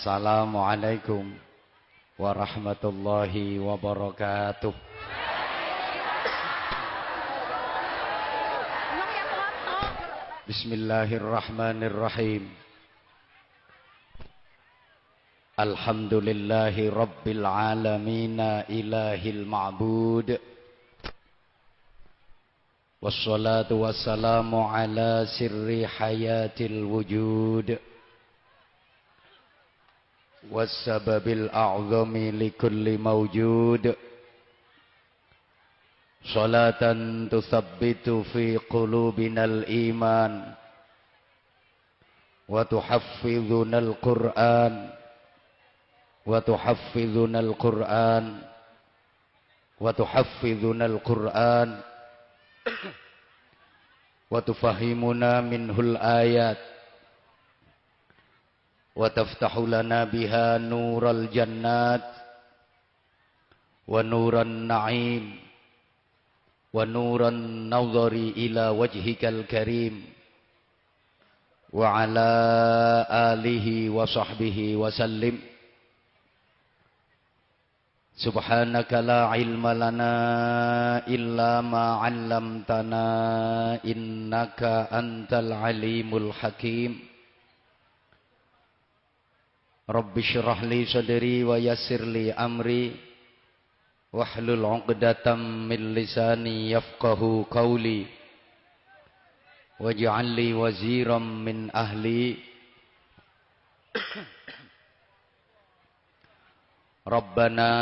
Assalamualaikum warahmatullahi wabarakatuh. Bismillahirrahmanirrahim. Alhamdulillahi rabbil alamin ilahil ma'bud. Wassalatu wassalamu ala sirri hayatil wujud. والسبب الأعظم لكل موجود. صلاة تثبت في قلوبنا الإيمان وتحفظنا القرآن وتحفظنا القرآن وتحفظنا القرآن وتفهمنا منه الآيات. وتفتح لنا بها نور الجنات ونور النعيم ونور النظر إلى وجهك الكريم وعلى آله وصحبه وسلم. سبحانك لا علم لنا إلا ما علمتنا إنك أنت العليم الحكيم. Rabbi syrah li sadri wa yassir li amri. Wahlul 'uqdatam min lisani yafqahu qawli. Waj'al li waziran min ahli. Rabbana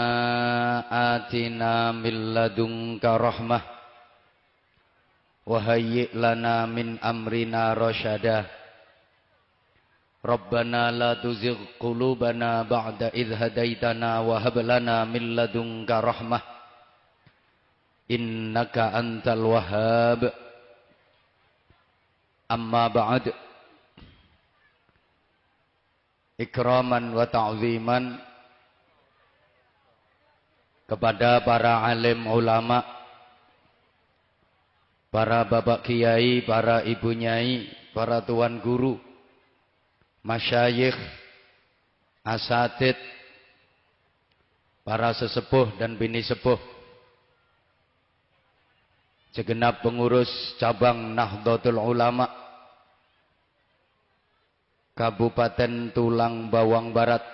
atina min ladunka rahmah. Wa hayyi lana min amrina rasyadah Tuzigh qulubana ba'da idh hadaitana wa hab lana min ladunka rahmah. Innaka antal wahhab. Amma ba'd. Ikraman wa ta'ziman. Kepada para alim ulama para bapak kiai para ibu nyai para tuan guru masyayikh, asatid, para sesepuh dan bini sepuh, segenap pengurus cabang Nahdlatul Ulama, Kabupaten Tulang Bawang Barat,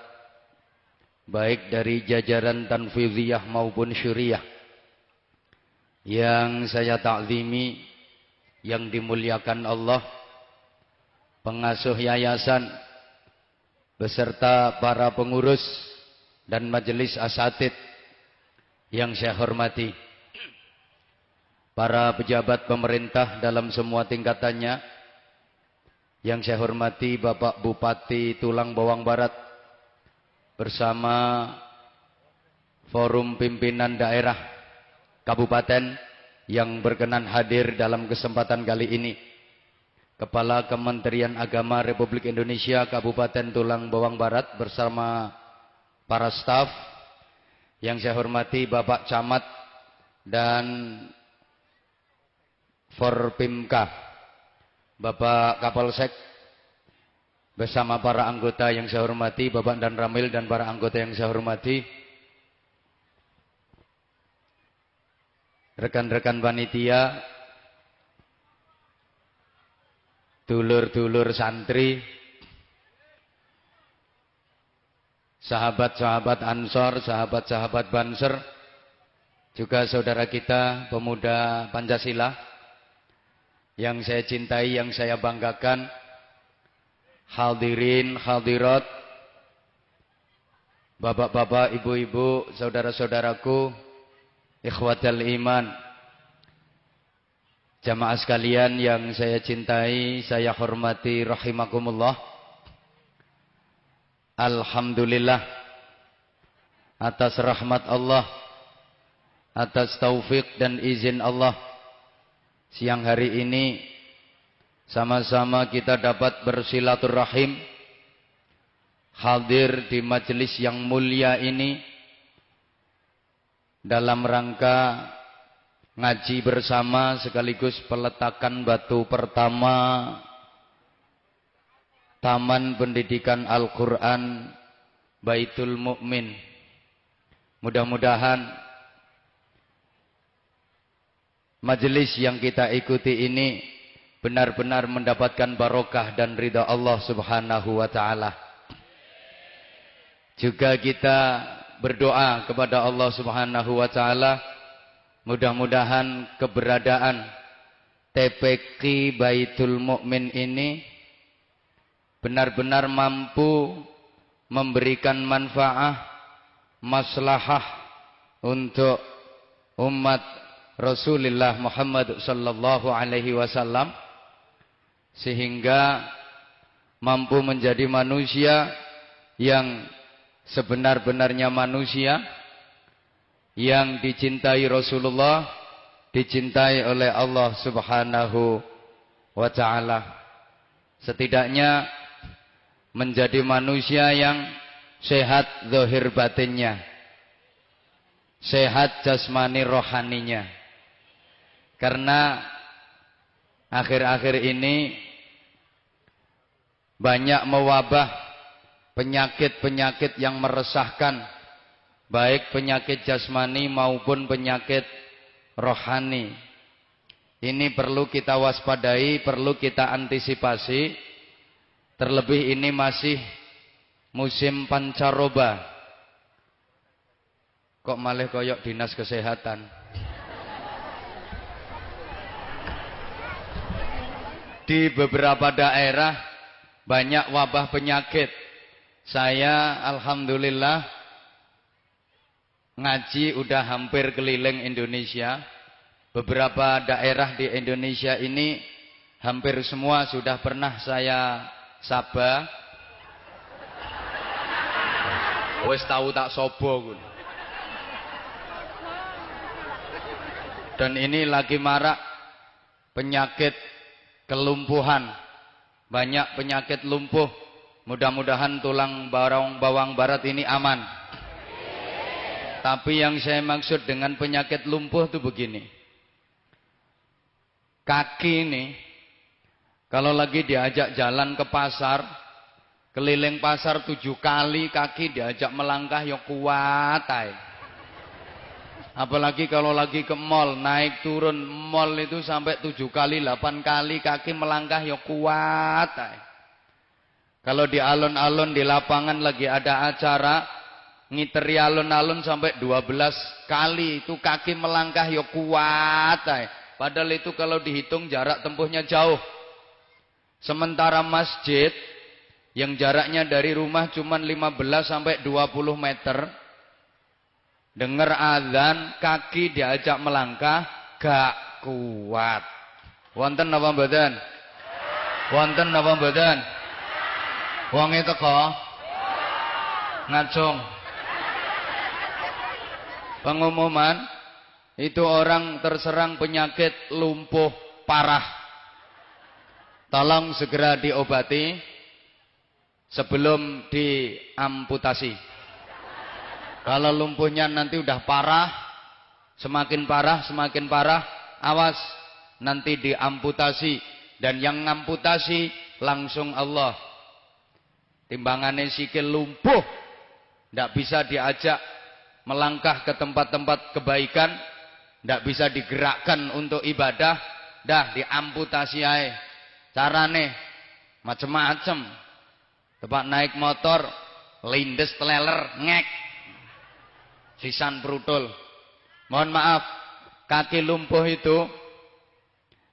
baik dari jajaran Tanfidhiyah maupun Syuriah, yang saya takzimi, yang dimuliakan Allah, pengasuh yayasan, beserta para pengurus dan majelis asatid yang saya hormati. Para pejabat pemerintah dalam semua tingkatannya yang saya hormati Bapak Bupati Tulang Bawang Barat bersama forum pimpinan daerah kabupaten yang berkenan hadir dalam kesempatan kali ini. Kepala Kementerian Agama Republik Indonesia Kabupaten Tulang Bawang Barat bersama para staf yang saya hormati Bapak Camat dan Forpimka Bapak Kapolsek bersama para anggota yang saya hormati Bapak dan Ramil dan para anggota yang saya hormati rekan-rekan panitia dulur-dulur santri, sahabat-sahabat Ansor, sahabat-sahabat Banser, juga saudara kita pemuda Pancasila. Yang saya cintai, yang saya banggakan, hadirin, hadirat, Bapak-bapak, ibu-ibu, saudara-saudaraku, ikhwatal iman. Jamaah sekalian yang saya cintai, saya hormati rahimakumullah. Alhamdulillah atas rahmat Allah, atas taufik dan izin Allah. Siang hari ini sama-sama kita dapat bersilaturahim hadir di majelis yang mulia ini dalam rangka ngaji bersama sekaligus peletakan batu pertama Taman Pendidikan Al-Quran Baitul Mukmin. Mudah-mudahan majelis yang kita ikuti ini benar-benar mendapatkan barokah dan ridha Allah Subhanahu wa taala. Juga kita berdoa kepada Allah Subhanahu wa taala Mudah-mudahan keberadaan TPK Baitul Mukmin ini benar-benar mampu memberikan manfaat, maslahah untuk umat Rasulullah Muhammad sallallahu alaihi wasallam sehingga mampu menjadi manusia yang sebenar-benarnya manusia yang dicintai Rasulullah dicintai oleh Allah Subhanahu wa taala. Setidaknya menjadi manusia yang sehat zahir batinnya. Sehat jasmani rohaninya. Karena akhir-akhir ini banyak mewabah penyakit-penyakit yang meresahkan baik penyakit jasmani maupun penyakit rohani. Ini perlu kita waspadai, perlu kita antisipasi. Terlebih ini masih musim pancaroba. Kok malah koyok dinas kesehatan? Di beberapa daerah banyak wabah penyakit. Saya alhamdulillah ngaji udah hampir keliling Indonesia. Beberapa daerah di Indonesia ini hampir semua sudah pernah saya saba. Wes tahu tak sobo Dan ini lagi marak penyakit kelumpuhan. Banyak penyakit lumpuh. Mudah-mudahan tulang bawang bawang barat ini aman. Tapi yang saya maksud dengan penyakit lumpuh itu begini. Kaki ini, kalau lagi diajak jalan ke pasar, keliling pasar tujuh kali kaki diajak melangkah ya kuat Apalagi kalau lagi ke mall, naik turun mall itu sampai tujuh kali, delapan kali kaki melangkah ya kuat Kalau di alun-alun di lapangan lagi ada acara, ngiteri alun-alun sampai 12 kali. Itu kaki melangkah ya kuat ay. padahal itu kalau dihitung jarak tempuhnya jauh. Sementara masjid yang jaraknya dari rumah cuma 15 sampai 20 meter. Dengar azan kaki diajak melangkah gak kuat. Wonten apa mboten? Wonten apa mboten? Wong itu kok ngacung pengumuman itu orang terserang penyakit lumpuh parah. Tolong segera diobati sebelum diamputasi. Kalau lumpuhnya nanti udah parah, semakin parah, semakin parah, awas nanti diamputasi dan yang ngamputasi langsung Allah. Timbangannya sikil lumpuh, tidak bisa diajak melangkah ke tempat-tempat kebaikan tidak bisa digerakkan untuk ibadah dah diamputasi aja carane macem-macem. Tempat naik motor lindes teleler ngek. Sisan perutul mohon maaf kaki lumpuh itu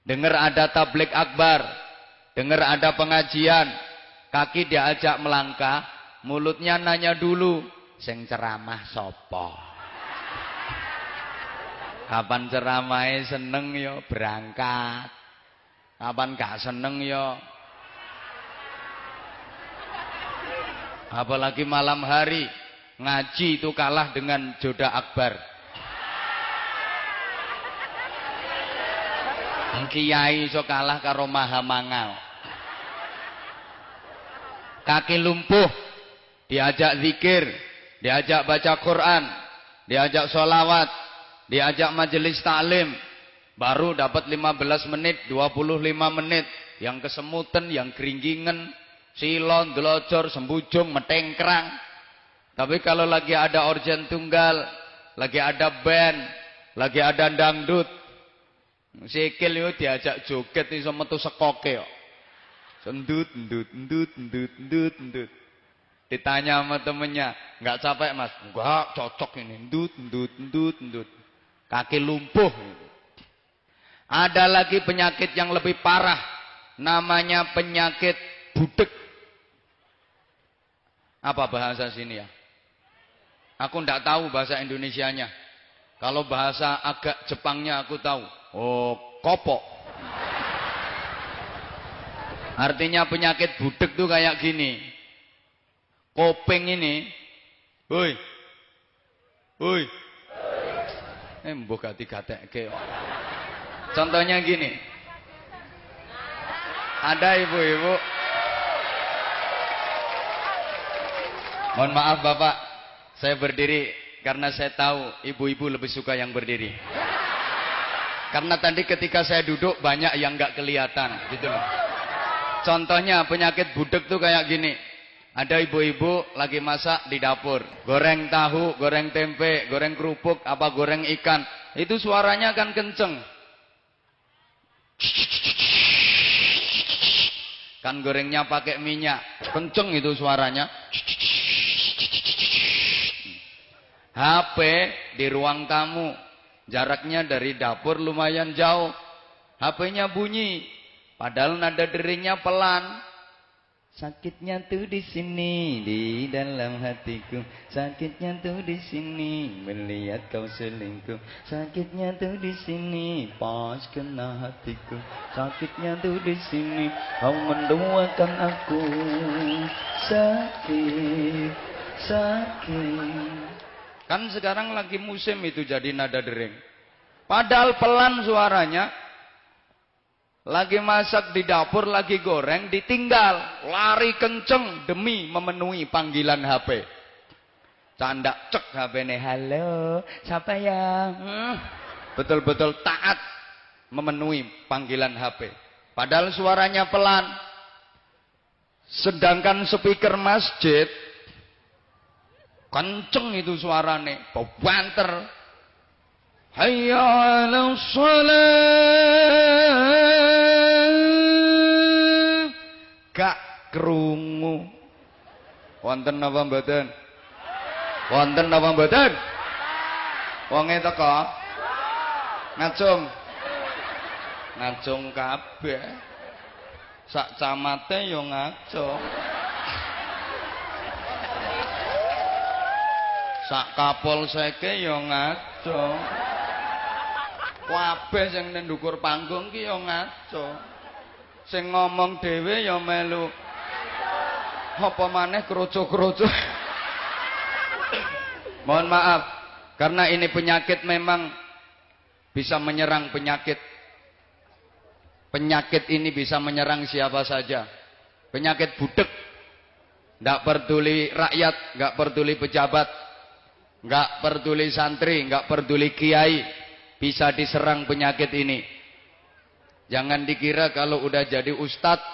dengar ada tablik akbar dengar ada pengajian kaki diajak melangkah mulutnya nanya dulu sing ceramah sapa? Kapan ceramahe seneng ya berangkat. Kapan gak seneng ya? Apalagi malam hari ngaji itu kalah dengan joda akbar. Kiai iso kalah karo maha mangal. Kaki lumpuh diajak zikir diajak baca Quran diajak sholawat diajak majelis taklim baru dapat 15 menit 25 menit. Yang kesemutan yang keringgingan silon delocor sembujung metengkrang. Tapi kalau lagi ada organ tunggal lagi ada band lagi ada dangdut sikil yo diajak joget iso metu sekoke kok Sendut, endut, endut, endut, endut, endut. Ditanya sama temennya, nggak capek mas? Enggak, cocok ini. Endut, endut, endut, endut. Kaki lumpuh. Ada lagi penyakit yang lebih parah. Namanya penyakit budek. Apa bahasa sini ya? Aku ndak tahu bahasa Indonesianya. Kalau bahasa agak Jepangnya aku tahu. Oh, kopok. Artinya penyakit budek tuh kayak gini. Kopeng ini. Woi. Woi. Eh mbok gati gatekke. Contohnya gini. Ada ibu-ibu. Mohon maaf Bapak, saya berdiri karena saya tahu ibu-ibu lebih suka yang berdiri. Karena tadi ketika saya duduk banyak yang nggak kelihatan, gitu. Contohnya penyakit budek tuh kayak gini. Ada ibu-ibu lagi masak di dapur. Goreng tahu, goreng tempe, goreng kerupuk, apa goreng ikan. Itu suaranya kan kenceng. Kan gorengnya pakai minyak. Kenceng itu suaranya. HP di ruang tamu. Jaraknya dari dapur lumayan jauh. HP-nya bunyi. Padahal nada deringnya pelan. Sakitnya tuh di sini di dalam hatiku. Sakitnya tuh di sini melihat kau selingkuh. Sakitnya tuh di sini pas kena hatiku. Sakitnya tuh di sini kau mendoakan aku. Sakit, sakit. Kan sekarang lagi musim itu jadi nada dering. Padahal pelan suaranya, lagi masak di dapur, lagi goreng, ditinggal. Lari kenceng demi memenuhi panggilan HP. Canda cek HP ini. Halo, siapa ya? Hmm. Betul-betul taat memenuhi panggilan HP. Padahal suaranya pelan. Sedangkan speaker masjid kenceng itu suarane, banter. Hayya 'ala shalah. Gak krungu. Wonten napa mboten? Wonten napa mboten? Wonge teko. Ngacung. Ngacung kabeh. Sak camate yo ngacung. Sak kapol seke yo ngaco. Kabeh sing ning ndukur panggung ki yo ngaco. Sing ngomong dhewe yo melu. Apa maneh kroco-kroco. Mohon maaf karena ini penyakit memang bisa menyerang penyakit. Penyakit ini bisa menyerang siapa saja. Penyakit budek. Tidak peduli rakyat, nggak peduli pejabat, Enggak peduli santri, enggak peduli kiai, bisa diserang penyakit ini. Jangan dikira kalau udah jadi ustadz,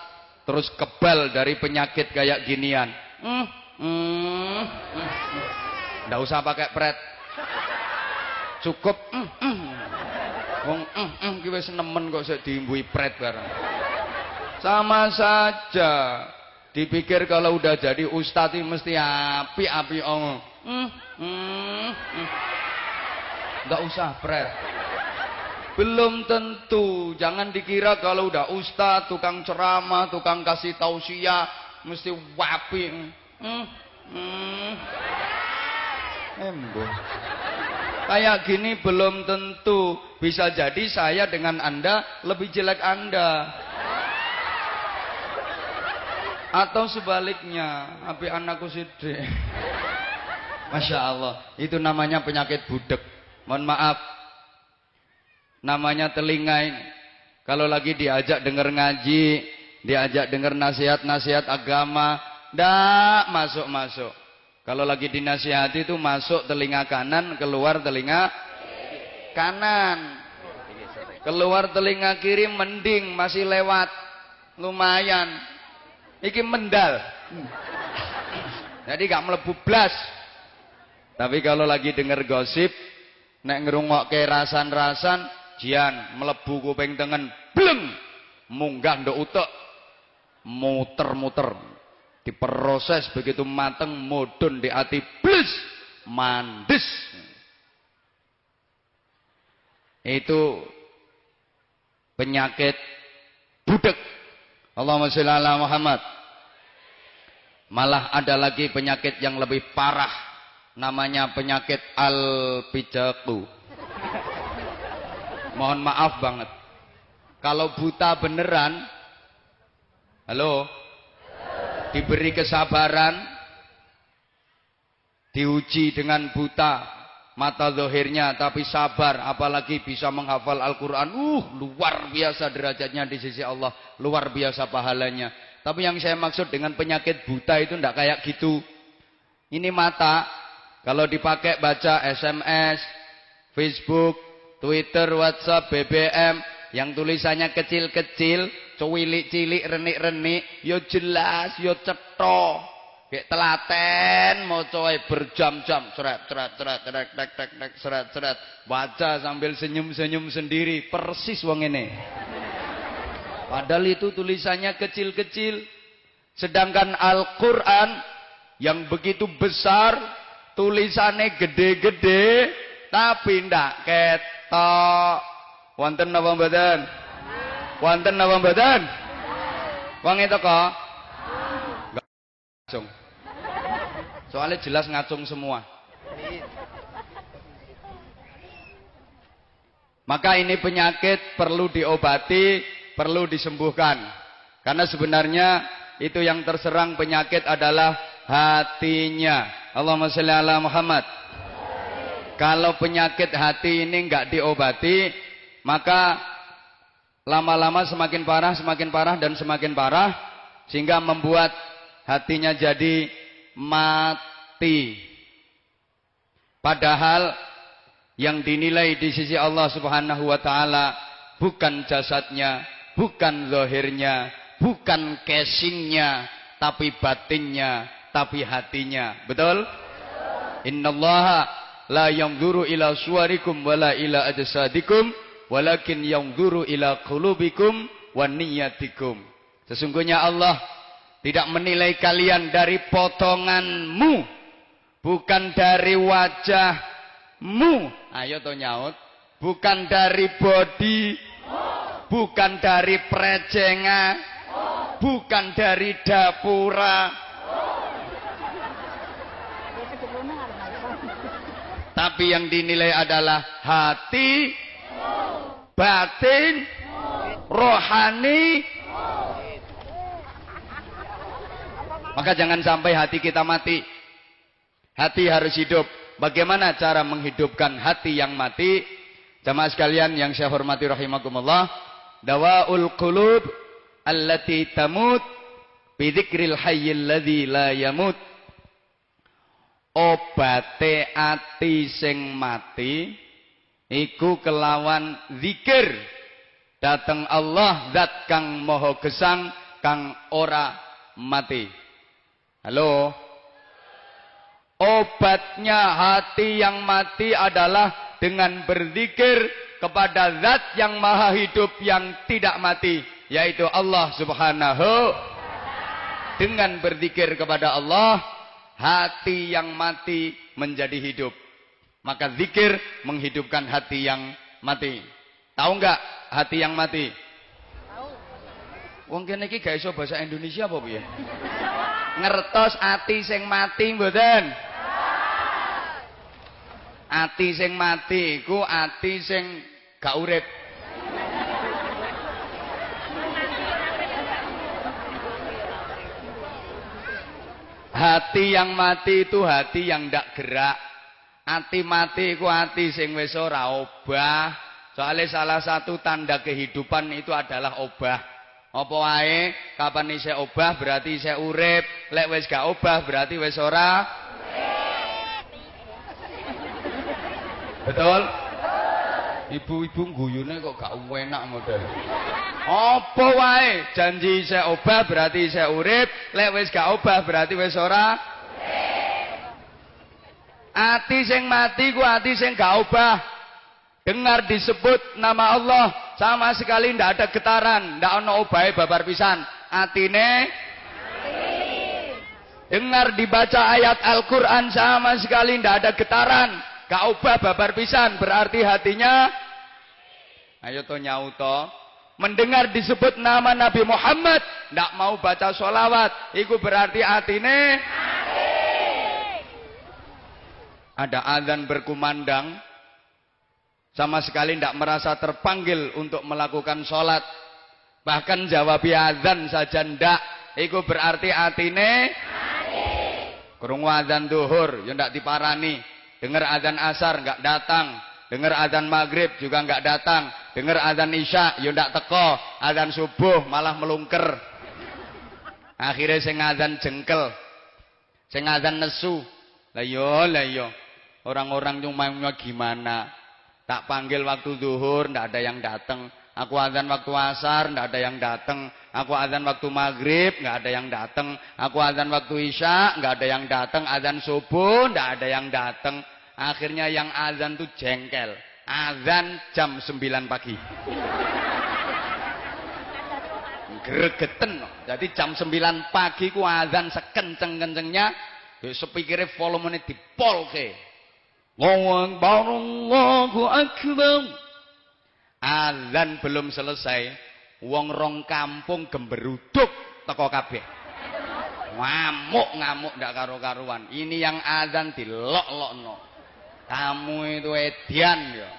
terus kebal dari penyakit kayak ginian. Hmm, hmm, hmm. usah pakai pret. Cukup. Hmm. Wong wis nemen kok sik diimbui pret bareng. Sama saja. Dipikir kalau udah jadi ustadz mesti api-api ong. Hmm, hmm, hmm. Gak usah pret. Belum tentu. Jangan dikira kalau udah ustaz, tukang ceramah, tukang kasih tausiah, mesti wapi. Hmm, hmm. Embo. Kayak gini belum tentu. Bisa jadi saya dengan Anda lebih jelek Anda. Atau sebaliknya, api anakku sidik. Masya Allah, itu namanya penyakit budek. Mohon maaf, namanya telinga ini. Kalau lagi diajak dengar ngaji, diajak dengar nasihat-nasihat agama, ndak masuk-masuk. Kalau lagi dinasihati itu masuk telinga kanan, keluar telinga kanan. Keluar telinga kiri mending masih lewat. Lumayan. Iki mendal. Jadi gak melebu blas. Tapi kalau lagi denger gosip, nek ngerungokke rasan-rasan, jian melebu kuping tengen, bleng, munggah ndok utek, muter-muter, diproses begitu mateng mudun di hati blus mandes itu penyakit budek. Allahumma sholli ala Muhammad. Malah ada lagi penyakit yang lebih parah namanya penyakit al-pijaku mohon maaf banget kalau buta beneran halo diberi kesabaran, diuji dengan buta mata zohirnya, tapi sabar, apalagi bisa menghafal Al-Quran. Uh, luar biasa derajatnya di sisi Allah, luar biasa pahalanya. Tapi yang saya maksud dengan penyakit buta itu tidak kayak gitu. Ini mata, kalau dipakai baca SMS, Facebook, Twitter, WhatsApp, BBM, yang tulisannya kecil-kecil, cilik-cilik, renik-renik, yo jelas, yo cetha. Kayak telaten macae berjam-jam, seret seret seret tek tek tek tek seret seret. Baca sambil senyum-senyum sendiri, persis wong ini. Padahal itu tulisannya kecil-kecil. Sedangkan Al-Qur'an yang begitu besar, tulisannya gede-gede, tapi ndak ketok. Wonten napa mboten? Wonten napa mboten? Wong kok? Ngacung. Soalnya jelas ngacung semua. Maka ini penyakit perlu diobati, perlu disembuhkan. Karena sebenarnya itu yang terserang penyakit adalah hatinya. Allahumma sholli ala Muhammad. Kalau penyakit hati ini enggak diobati, maka lama-lama semakin parah, semakin parah dan semakin parah sehingga membuat hatinya jadi mati. Padahal yang dinilai di sisi Allah Subhanahu wa taala bukan jasadnya, bukan zahirnya, bukan casingnya, tapi batinnya, tapi hatinya. Betul? Innallaha la yanzuru ila suwarikum wala ila ajsadikum walakin yanzuru ila qulubikum wa niyyatikum. Sesungguhnya Allah tidak menilai kalian dari potonganmu, bukan dari wajahmu. Ayo to nyaut. Bukan dari body, bukan dari prejenga, bukan dari dapura. Tapi yang dinilai adalah hati batin, rohani. Maka jangan sampai hati kita mati. Hati harus hidup. Bagaimana cara menghidupkan hati yang mati? Jamaah sekalian yang saya hormati rahimakumullah. Dawaul qulub allati tamut bidzikril hayyil ladzi la yamut. Obate ati sing mati iku kelawan zikir. Datang Allah zat kang moho gesang kang ora mati. Halo? Obatnya hati yang mati adalah dengan berzikir kepada zat yang maha hidup yang tidak mati yaitu Allah subhanahu. Dengan berzikir kepada Allah hati yang mati menjadi hidup maka zikir menghidupkan hati yang mati. Tahu enggak hati yang mati? Tahu. Wong kene iki gak iso bahasa Indonesia apa piye? Ngertos ati sing mati mboten? Ati sing mati iku ati sing gak urip. Hati yang mati itu hati yang ndak gerak. Hati mati iku hati sing wis ora obah. Soalnya salah satu tanda kehidupan itu adalah obah. Apa wae kapan isih obah berarti isih urip, lek wis gak obah berarti wis ora Betul? Ibu-ibu guyune kok gak enak model. Apa wae? Janji saya obah berarti saya urip, lek wis gak obah berarti wis ora Ati sing mati ku ati sing gak obah. Dengar disebut nama Allah. Sama sekali ndak ada getaran, ndak ono obahe babar pisan. Atine Dengar dibaca ayat Al-Qur'an sama sekali ndak ada getaran, gak obah babar pisan, berarti hatinya ayo to nyauto mendengar disebut nama Nabi Muhammad ndak mau baca sholawat. Itu berarti atine ada azan berkumandang. Sama sekali ndak merasa terpanggil untuk melakukan sholat. Bahkan jawab azan saja ndak. Itu berarti atine kurung azan duhur ya ndak diparani dengar azan asar nggak datang. Dengar azan maghrib juga nggak datang. Dengar azan isya ya ndak teko. Azan subuh malah melungker. Akhirnya sing azan jengkel. Sing azan nesu. Lah yo lah yo orang-orang cuma gimana? Tak panggil waktu zuhur ndak ada yang datang aku azan waktu asar ndak ada yang datang aku azan waktu maghrib nggak ada yang datang aku azan waktu isya nggak ada yang datang azan subuh ndak ada yang datang akhirnya yang azan tuh jengkel azan jam 9 pagi. Gregeten. Jadi jam 9 pagi ku azan sekenceng-kencengnya, ya sepikire volumene dipolke. Allahu akbar, Allahu akbar. Azan belum selesai, wong rong kampung gemberuduk teko kabeh. Ngamuk-ngamuk ndak karo-karuan. Ini yang azan dilok-lokno. Kamu itu edian ya.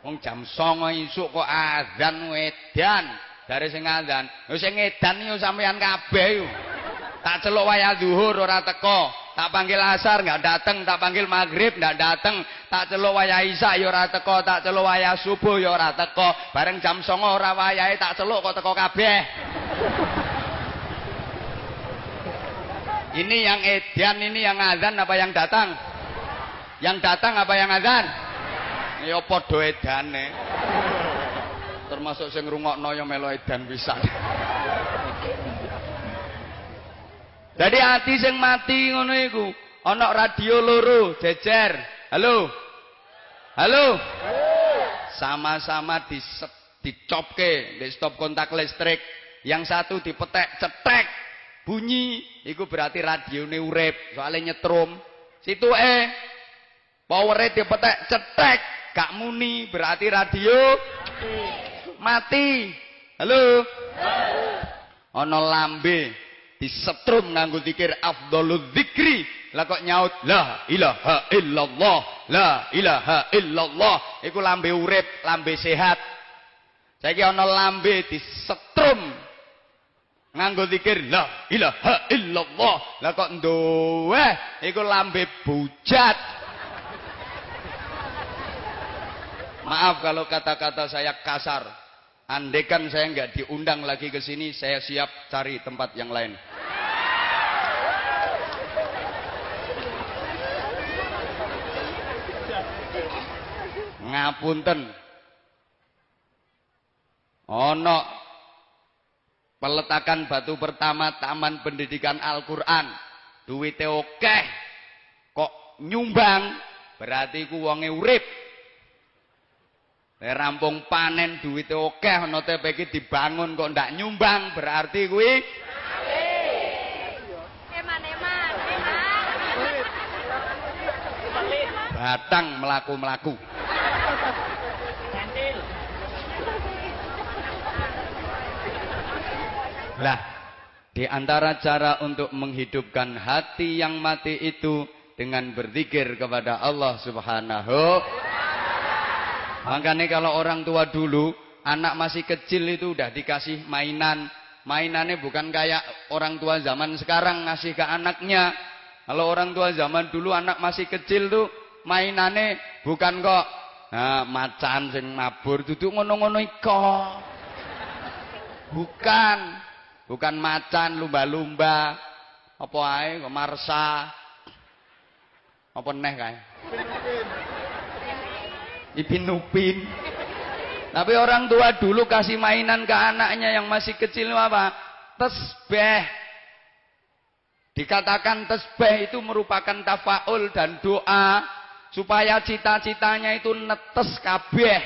Wong jam 09.00 isuk kok azan edan. Dari sing azan, yo sing edan yo sampean kabeh yo. Tak celuk wayah zuhur ora teko. Tak panggil asar nggak dateng, tak panggil maghrib nggak dateng, tak celuk wayah isya yo ora teko, tak celuk wayah subuh yo ora teko. Bareng jam 09.00 ora wayahe tak celuk kok teko kabeh. Ini yang edan, ini yang azan apa yang datang? Yang datang apa yang azan? Ya padha edane. Termasuk sing ngrungokno ya melu edan pisan. Jadi hati sing mati ngono iku, ana radio loro jejer. Halo. Halo. Sama-sama di dicopke, di stop kontak listrik. Yang satu dipetek cetek bunyi, iku berarti radione urip, soalnya nyetrum. Situ eh powere dipetek cetek Gak muni berarti radio mati. Halo. Ana lambe disetrum nganggo zikir afdhalul dzikri. Lah kok nyaut la ilaha illallah, la ilaha illallah. Iku lambe urip, lambe sehat. Saiki ana lambe disetrum nganggo zikir la ilaha illallah. Lah kok nduwe iku lambe bujat. Maaf kalau kata-kata saya kasar. Andekan saya nggak diundang lagi ke sini, saya siap cari tempat yang lain. Ngapunten. Ono peletakan batu pertama Taman Pendidikan Al-Qur'an. Duwite oke. Kok nyumbang berarti ku wonge urip rampung panen duwite akeh ana TP iki dibangun kok ndak nyumbang berarti kuwi batang melaku-melaku. Lah di antara cara untuk menghidupkan hati yang mati itu dengan berzikir kepada Allah Subhanahu Makanya kalau orang tua dulu, anak masih kecil itu udah dikasih mainan. Mainannya bukan kayak orang tua zaman sekarang ngasih ke anaknya. Kalau orang tua zaman dulu anak masih kecil tuh mainannya bukan kok nah, macan sing mabur duduk ngono-ngono iko. Bukan. Bukan macan lumba-lumba. Apa ae marsa. Apa neh kae? Ipin Upin. Tapi orang tua dulu kasih mainan ke anaknya yang masih kecil apa? Tesbeh. Dikatakan tesbeh itu merupakan tafaul dan doa supaya cita-citanya itu netes kabeh.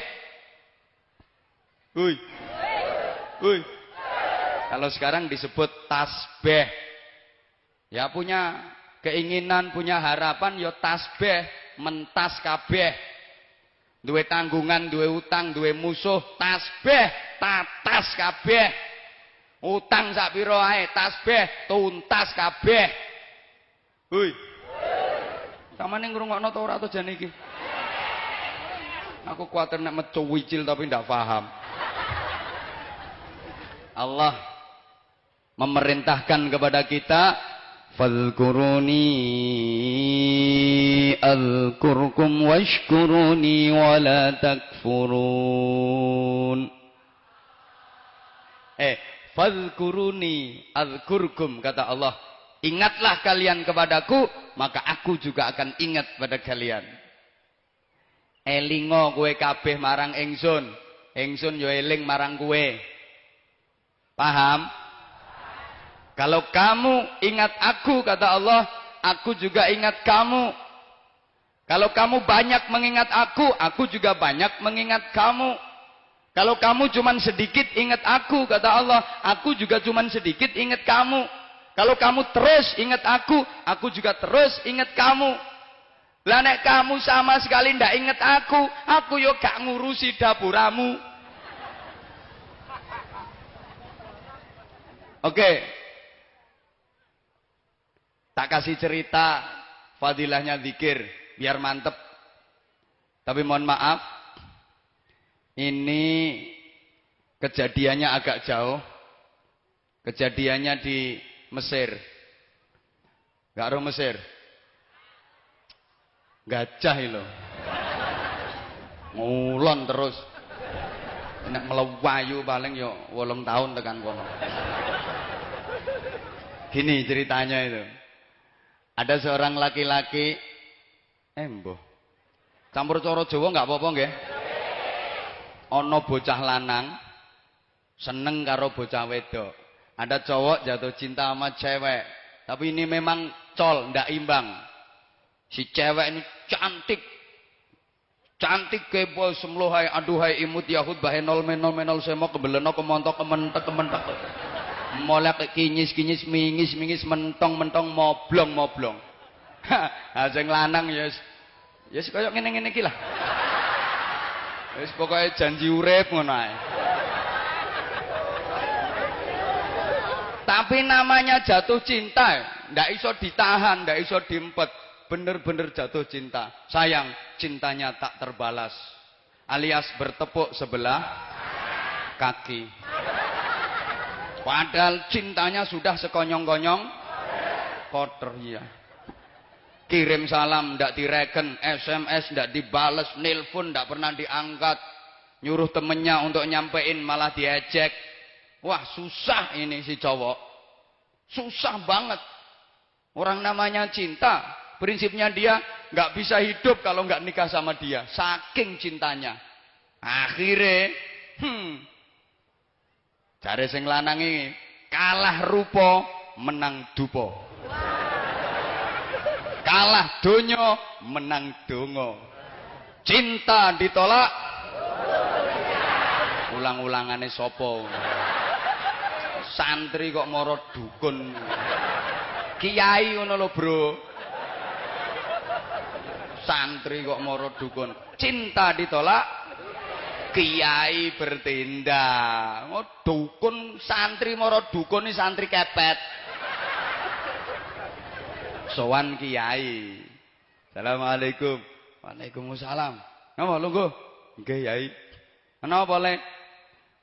Hui. Hui. Kalau sekarang disebut tasbeh. Ya punya keinginan, punya harapan ya tasbeh, mentas kabeh duwe tanggungan, duwe utang, duwe musuh, tasbih, tatas kabeh. Utang sak pira ae, tasbih, tuntas kabeh. Hui. Samane ngrungokno ta ora to jane iki? Aku kuatir nek metu wicil tapi ndak paham. Allah memerintahkan kepada kita فاذكروني أذكركم واشكروني ولا تكفرون Eh, fadhkuruni adzkurkum kata Allah. Ingatlah kalian kepadaku, maka aku juga akan ingat pada kalian. Elingo kue kabeh marang ingsun, ingsun yo eling marang kue. Paham? Kalau kamu ingat aku, kata Allah, aku juga ingat kamu. Kalau kamu banyak mengingat aku, aku juga banyak mengingat kamu. Kalau kamu cuma sedikit ingat aku, kata Allah, aku juga cuma sedikit ingat kamu. Kalau kamu terus ingat aku, aku juga terus ingat kamu. Lah nek kamu sama sekali ndak ingat aku, aku yo gak ngurusi dapuramu. Oke, okay. Tak kasih cerita fadilahnya zikir biar mantep. Tapi mohon maaf, ini kejadiannya agak jauh. Kejadiannya di Mesir. Gak roh Mesir. Gajah itu. Ngulon terus. Nek melewayu paling yo wolong tahun tekan kono. Gini ceritanya itu. Ada seorang laki-laki embo. Campur coro Jawa enggak apa-apa nggih? Ana bocah lanang seneng karo bocah wedok. Ada cowok jatuh cinta sama cewek, tapi ini memang col, ndak imbang. Si cewek ini cantik. Cantik kepo semluhai aduhai imut yahud bahenol menol menol semok kebeleno kemontok kementek kementek molek kinyis-kinyis mingis-mingis mentong-mentong moblong-moblong. Ha sing lanang ya ya kaya ngene-ngene iki lah. Wis pokoke janji urip ngono. Tapi namanya jatuh cinta, ndak iso ditahan, ndak iso diempet. Bener-bener jatuh cinta. Sayang, cintanya tak terbalas. Alias bertepuk sebelah kaki. Padahal cintanya sudah sekonyong-konyong kotor ya. Kirim salam ndak direken, SMS ndak dibales, nelpon ndak pernah diangkat. Nyuruh temennya untuk nyampein malah diejek. Wah, susah ini si cowok. Susah banget. Orang namanya cinta, prinsipnya dia nggak bisa hidup kalau nggak nikah sama dia. Saking cintanya. Akhirnya, hmm, Jare sing lanang kalah rupa menang dupa. Kalah donya menang donga. Cinta ditolak ulang-ulangane sapa? Santri kok mara dukun. Kiai ngono lho, Bro. Santri kok mara dukun. Cinta ditolak kiai bertindak. Oh, dukun santri moro dukun ini santri kepet. Sowan kiai. Assalamualaikum. Waalaikumsalam. Napa lungguh? Nggih, Yai. Napa, Le?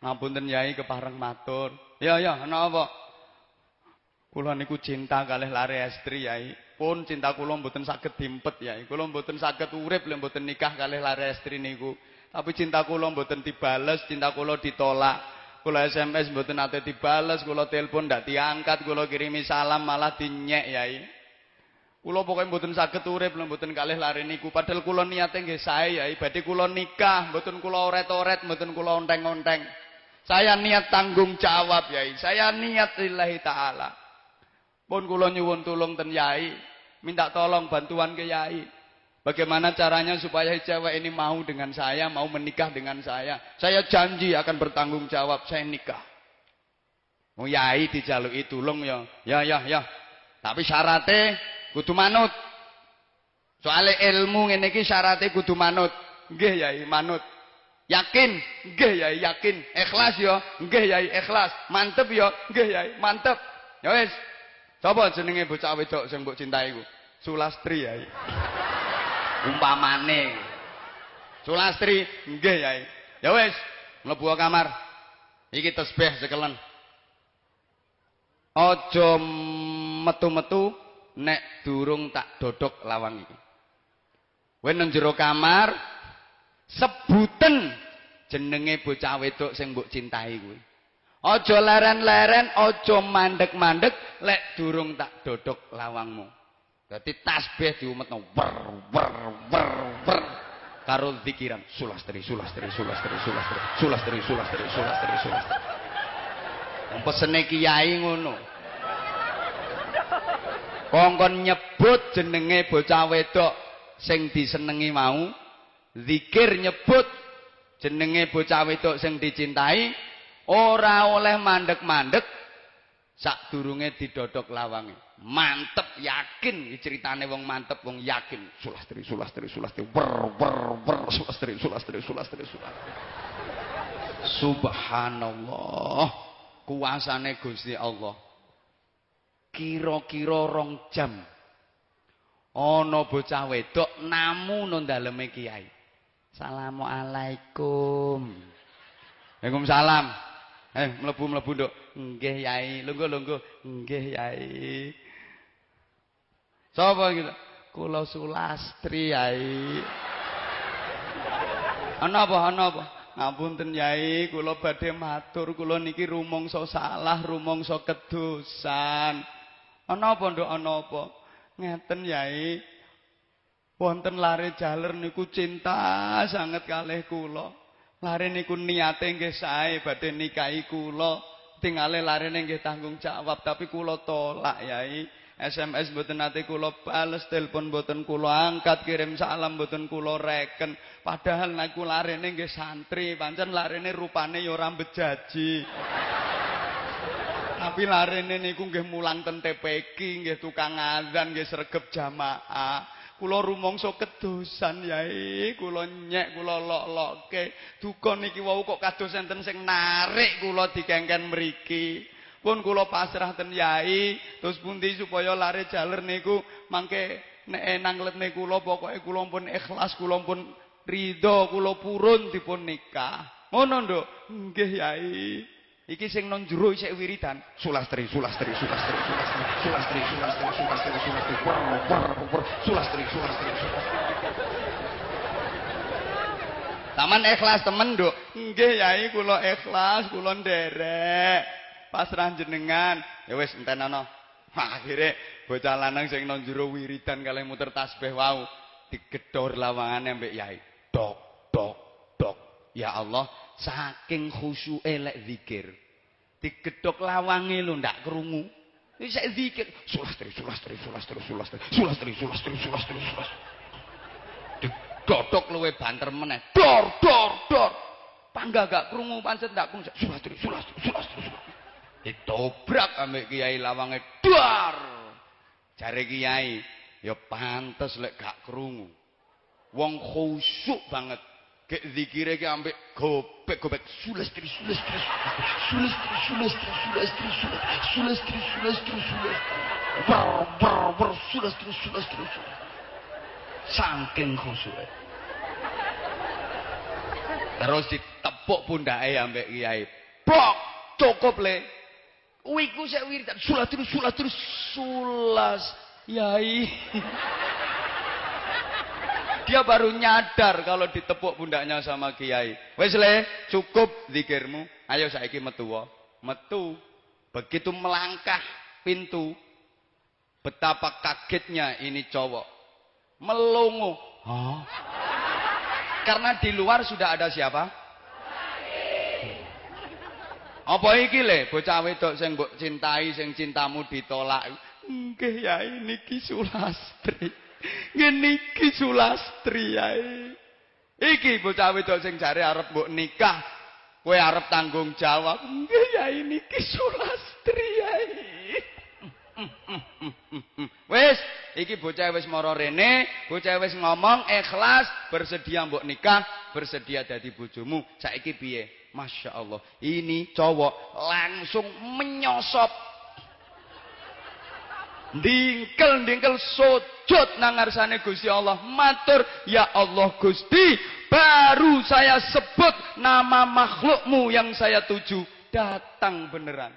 Ngapunten Yai kepareng matur. Ya, ya, napa? Kula niku cinta kalih lare estri, Yai. Pun cinta kula mboten saged dimpet, Yai. Kula mboten saged urip lek mboten nikah kalih lare estri niku. Tapi cinta kula mboten dibales, cinta kula ditolak. Kula SMS mboten nate dibales, kula telepon ndak diangkat, kula kirimi salam malah dinyek, Yai. Kula pokoke mboten saged urip mboten kalih lare niku. Padahal kula niate nggih sae, Yai. Badhe kula nikah, mboten kula oret-oret, mboten kula onteng-onteng. Saya niat tanggung jawab, Yai. Saya niat lillahi taala. Pun kula nyuwun tulung ten Yai, minta tolong bantuan ke Yai. Bagaimana caranya supaya cewek ini mau dengan saya, mau menikah dengan saya. Saya janji akan bertanggung jawab, saya nikah. Mau Yai dijaluki tulung ya. Ya ya ya. Tapi syaratnya kudu manut. Soalnya ilmu ngene iki syaratnya kudu manut. Nggih Yai, manut. Yakin, nggih Yai, yakin. Ikhlas ya, nggih Yai, ikhlas. Mantep ya, nggih Yai, mantep. Ya wis, Sapa jenenge bocah wedok sing mbok cintai ku? Sulastri ya. Umpamane. Sulastri, nggih ya. Ya wis, mlebu kamar. Iki tasbih sekelen. Aja metu-metu nek durung tak dodok lawang iki. Kowe nang jero kamar sebuten jenenge bocah wedok sing mbok cintai kuwi. Aja leren-leren, aja mandek-mandek lek durung tak dodok lawangmu. Dadi tasbih diumetno wer wer wer wer karo zikiran sulastri sulastri sulastri sulastri sulastri sulastri sulastri sulastri. Wong pesene kiai ngono. Kongkon nyebut jenenge bocah wedok sing disenengi mau, zikir nyebut jenenge bocah wedok sing dicintai, ora oleh mandek-mandek sak durunge didodok lawange mantep yakin. Ceritane wong mantep wong yakin. Sulastri sulastri sulastri. Wer wer wer. Sulastri sulastri sulastri sulastri. Subhanallah. Kuasane Gusti Allah. Kira-kira rong jam. Ana bocah wedok namu nang daleme kiai. Assalamualaikum. Waalaikumsalam. Eh, mlebu-mlebu nduk. Nggih, Yai. Lungguh-lungguh. Nggih, Yai. Sapa gitu? Kula Sulastri, Yai. Ana apa? Ana apa? Ngapunten Yai, kula badhe matur, kula niki rumangsa salah, rumangsa kedosan. Ana apa, Nduk? Ana apa? Ngeten, Yai. Wonten lare jaler niku cinta sangat kalih kula. Lare niku niate nggih sae badhe nikahi kula. Tingale larene nggih tanggung jawab tapi kula tolak yai. SMS mboten nate kula bales, telepon mboten kula angkat, kirim salam mboten kula reken. Padahal niku larene nggih santri, pancen larene rupane ya ora bejaji. Tapi larene niku nggih mulang ten TPQ, nggih tukang azan, nggih sregep jamaah. kula rumangsa kedosan yae kula nyek kula lok-lokke duka niki wau kok kados enten sing narik kula dikengken mriki pun kula pasrah ten yai terus pundi supaya lare jaler niku mangke nek enang letne kula pokoke kula pun ikhlas kula pun ridho kula purun dipun nikah ngono nduk nggih yai Iki sing nang jero isih wiridan. Sulastri, sulastri, sulastri, sulastri, sulastri, sulastri, sulastri, sulastri, sulastri, sulastri, sulastri. Taman ikhlas temen, Nduk. Nggih, Yai, kula ikhlas, kula nderek. Pasrah jenengan. Ya wis entenono. Akhire bocah lanang sing nang jero wiridan kalih muter tasbih wau digedhor lawangane mbek Yai. Dok, dok, dok. Ya Allah, saking khusyuke lek zikir digedhok lawange lho ndak krungu iki sik zikir sulastri sulastri sulastri sulastri sulastri sulastri sulastri sulastri digedhok luwe banter meneh dor dor dor pangga gak krungu pancen ndak krungu sulastri sulastri sulastri ditobrak ambek kiai lawange. Dor jare kiai ya pantes lek gak krungu. Wong khusyuk banget. Kek zikire ki ambek gobek-gobek. Sulestri sulestri sulestri sulestri sulestri sulestri sulestri sulestri. Wer wer wer sulestri sulestri Saking khusyuke. Terus ditepuk pundake ambek kiai. Blok, cukup le. Kuwi ku sik wiridan sulat terus sulat terus sulas. Yai. Dia baru nyadar kalau ditepuk pundaknya sama kiai. Wes le, cukup zikirmu. Ayo saiki metu wa. Metu. Begitu melangkah pintu. Betapa kagetnya ini cowok. Melongo. Hah? Karena di luar sudah ada siapa? Apa iki le bocah wedok sing mbok cintai sing cintamu ditolak? Nggih ya niki Sulastri. Nggih niki Sulastri yae. Iki bocah wedok sing jare arep mbok nikah. Kowe arep tanggung jawab. Nggih ya niki Sulastri yae. Wis, iki bocah wis mara rene, bocah wis ngomong ikhlas, bersedia mbok nikah, bersedia dadi bojomu. Saiki piye? Masya Allah, ini cowok langsung menyosop. Dingkel dingkel sujud nang ngarsane Gusti Allah, matur, "Ya Allah Gusti, baru saya sebut nama makhlukmu yang saya tuju, datang beneran."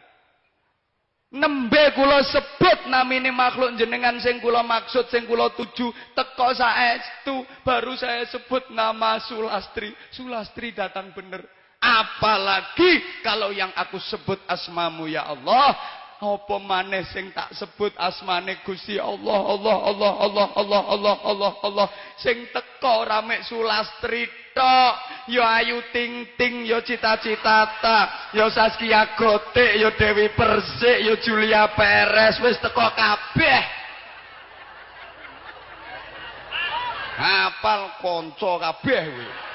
Nembe kula sebut namine makhluk jenengan sing kula maksud sing kula tuju teko saestu baru saya sebut nama Sulastri. Sulastri datang bener. Apalagi kalau yang aku sebut asmamu ya Allah, apa maneh sing tak sebut asmane Gusti Allah Allah Allah Allah Allah Allah Allah Allah. Sing teko rame Sulastri tok ya Ayu Ting Ting ya Cita Citata ya Saskia Gotik ya Dewi Persik ya Julia Perez. Wis teko kabeh. Hafal kanca kabeh kuwi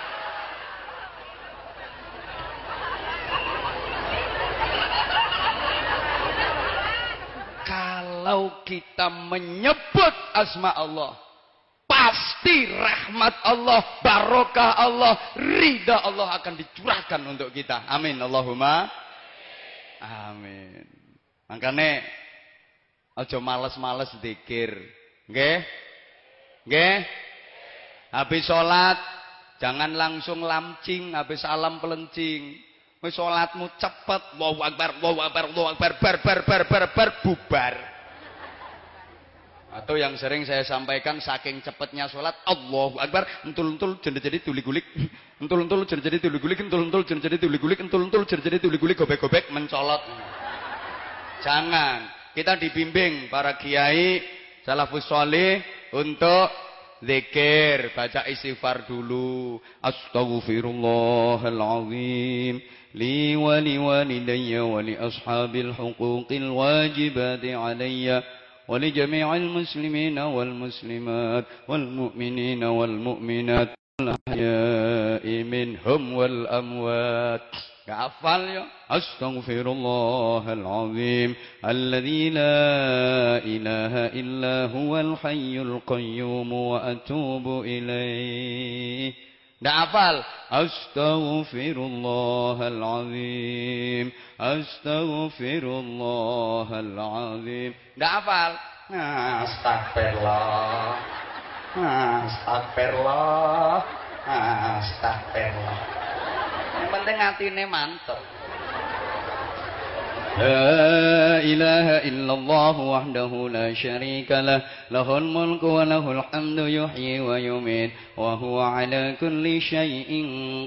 kalau kita menyebut asma Allah pasti rahmat Allah, barokah Allah, ridha Allah akan dicurahkan untuk kita. Amin. Allahumma amin. Makanya aja males-males zikir. Nggih? Nggih? Habis salat jangan langsung lamcing, habis salam pelencing. Wis salatmu cepet, Allahu Akbar, Allahu Akbar, Allahu Akbar, bar bar bar bar bar bubar. Atau yang sering saya sampaikan saking cepatnya sholat Allahu Akbar entul-entul jadi jadi tuli gulik entul-entul jadi jadi tuli gulik entul-entul jadi jadi tuli gulik entul-entul jadi jadi tuli gulik gobek-gobek mencolot. Jangan. Kita dibimbing para kiai salafus soleh untuk zikir baca istighfar dulu. Astaghfirullahalazim. Li wa li walidayya wa li ولجميع المسلمين والمسلمات والمؤمنين والمؤمنات الأحياء منهم والأموات. أستغفر الله العظيم الذي لا إله إلا هو الحي القيوم وأتوب إليه. Tidak hafal. Astaghfirullahaladzim. Astaghfirullahaladzim. Tidak hafal. Nah, astagfirullah. Nah, astagfirullah. Nah, astagfirullah. Yang penting hati ini mantap. إله إلا الله وحده لا شريك له له الملك وله الحمد يحيي ويميت وهو على كل شيء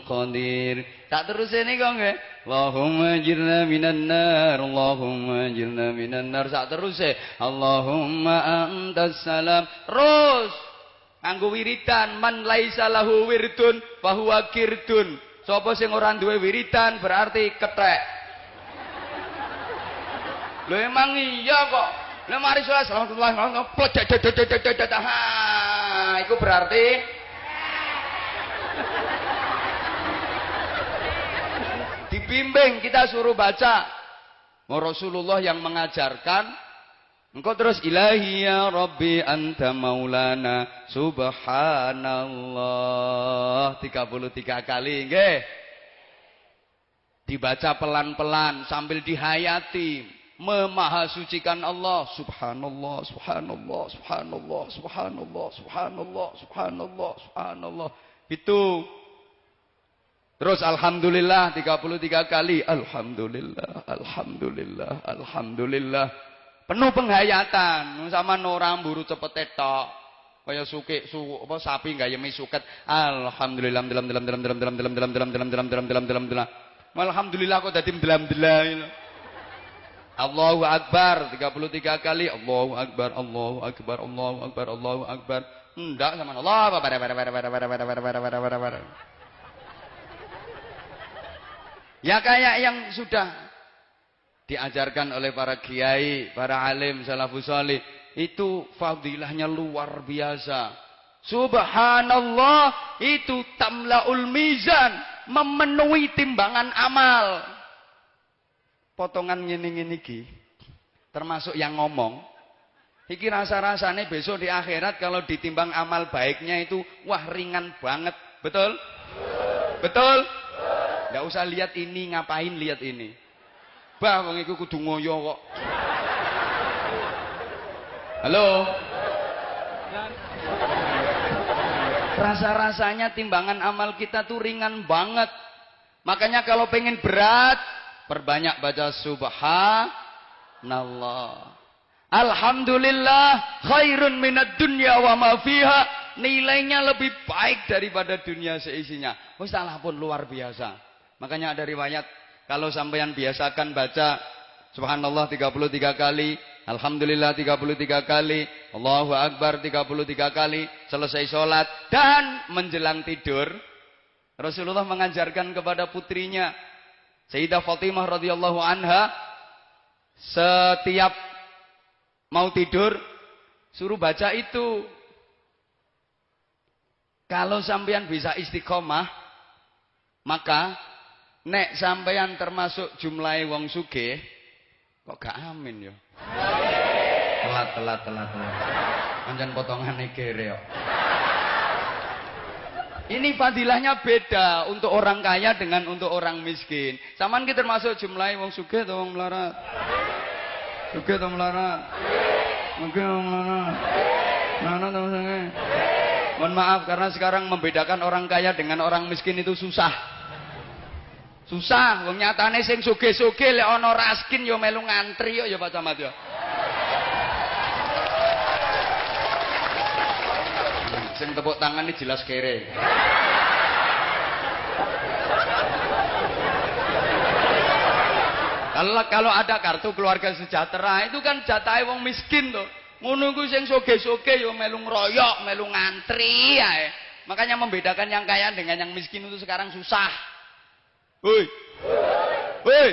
قدير Tak terus ini kok nggak? Allahumma jirna minan nar, Allahumma jirna minan nar. Tak terus ya. Allahumma antas salam. Terus Anggu wiritan, man laisa lahu wirdun fa huwa kirdun. Sapa sing orang duwe wiritan berarti ketek. Lho emang iya kok. Lah mari salat salawatullah ha iku berarti dibimbing kita suruh baca. Mau Rasulullah yang mengajarkan Engkau terus ilahi ya Rabbi anta maulana subhanallah 33 kali nggih. Dibaca pelan-pelan sambil dihayati memahasucikan Allah subhanallah subhanallah subhanallah subhanallah subhanallah subhanallah subhanallah itu terus alhamdulillah 33 kali alhamdulillah alhamdulillah alhamdulillah penuh penghayatan sama orang buru cepet tok kaya suke su apa sapi gayemi suket alhamdulillah dalam dalam dalam dalam dalam dalam dalam dalam dalam dalam dalam dalam dalam alhamdulillah kok dadi dalam dalam Allahu Akbar 33 kali. Allahu Akbar, Allahu Akbar, Allahu Akbar, Allahu Akbar. Enggak sama Allah. Ya kayak yang sudah diajarkan oleh para kiai, para alim salafus salih, itu fadilahnya luar biasa. Subhanallah itu tamlaul mizan memenuhi timbangan amal potongan ngene-ngene iki termasuk yang ngomong iki rasa-rasane besok di akhirat kalau ditimbang amal baiknya itu wah ringan banget. Betul? Betul? Nggak usah lihat ini ngapain lihat ini? Bah wong iku kudu ngoyo kok. Halo? Rasa-rasanya timbangan amal kita tuh ringan banget. Makanya kalau pengen berat Perbanyak baca subhanallah. Alhamdulillah khairun minat dunya wa ma fiha. Nilainya lebih baik daripada dunia seisinya. Oh salah pun luar biasa. Makanya ada riwayat kalau sampean biasakan baca subhanallah 33 kali, alhamdulillah 33 kali, Allahu akbar 33 kali, selesai sholat dan menjelang tidur Rasulullah mengajarkan kepada putrinya Sayyidah Fatimah radhiyallahu anha setiap mau tidur suruh baca itu. Kalau sampean bisa istiqomah, maka nek sampean termasuk jumlah wong suge, kok gak amin yo. Telat telat telat telat. Anjan potongane kere yo. Ini fadilahnya beda untuk orang kaya dengan untuk orang miskin. Saman kita termasuk jumlah wong sugih atau wong melarat? Sugih atau melarat? Sugih atau melarat? Melarat atau sugih? Mohon maaf karena sekarang membedakan orang kaya dengan orang miskin itu susah. Susah, wong nyatane sing sugih-sugih lek ana raskin yo melu ngantri yo ya Pak Camat yo. Sing tepuk tangan ini jelas kere. Kalau kalau ada kartu keluarga sejahtera itu kan jatah wong miskin tuh. Ngono ku sing soge-soge yo melu ngroyok, melu ngantri ya. Makanya membedakan yang kaya dengan yang miskin itu sekarang susah. Woi. Woi.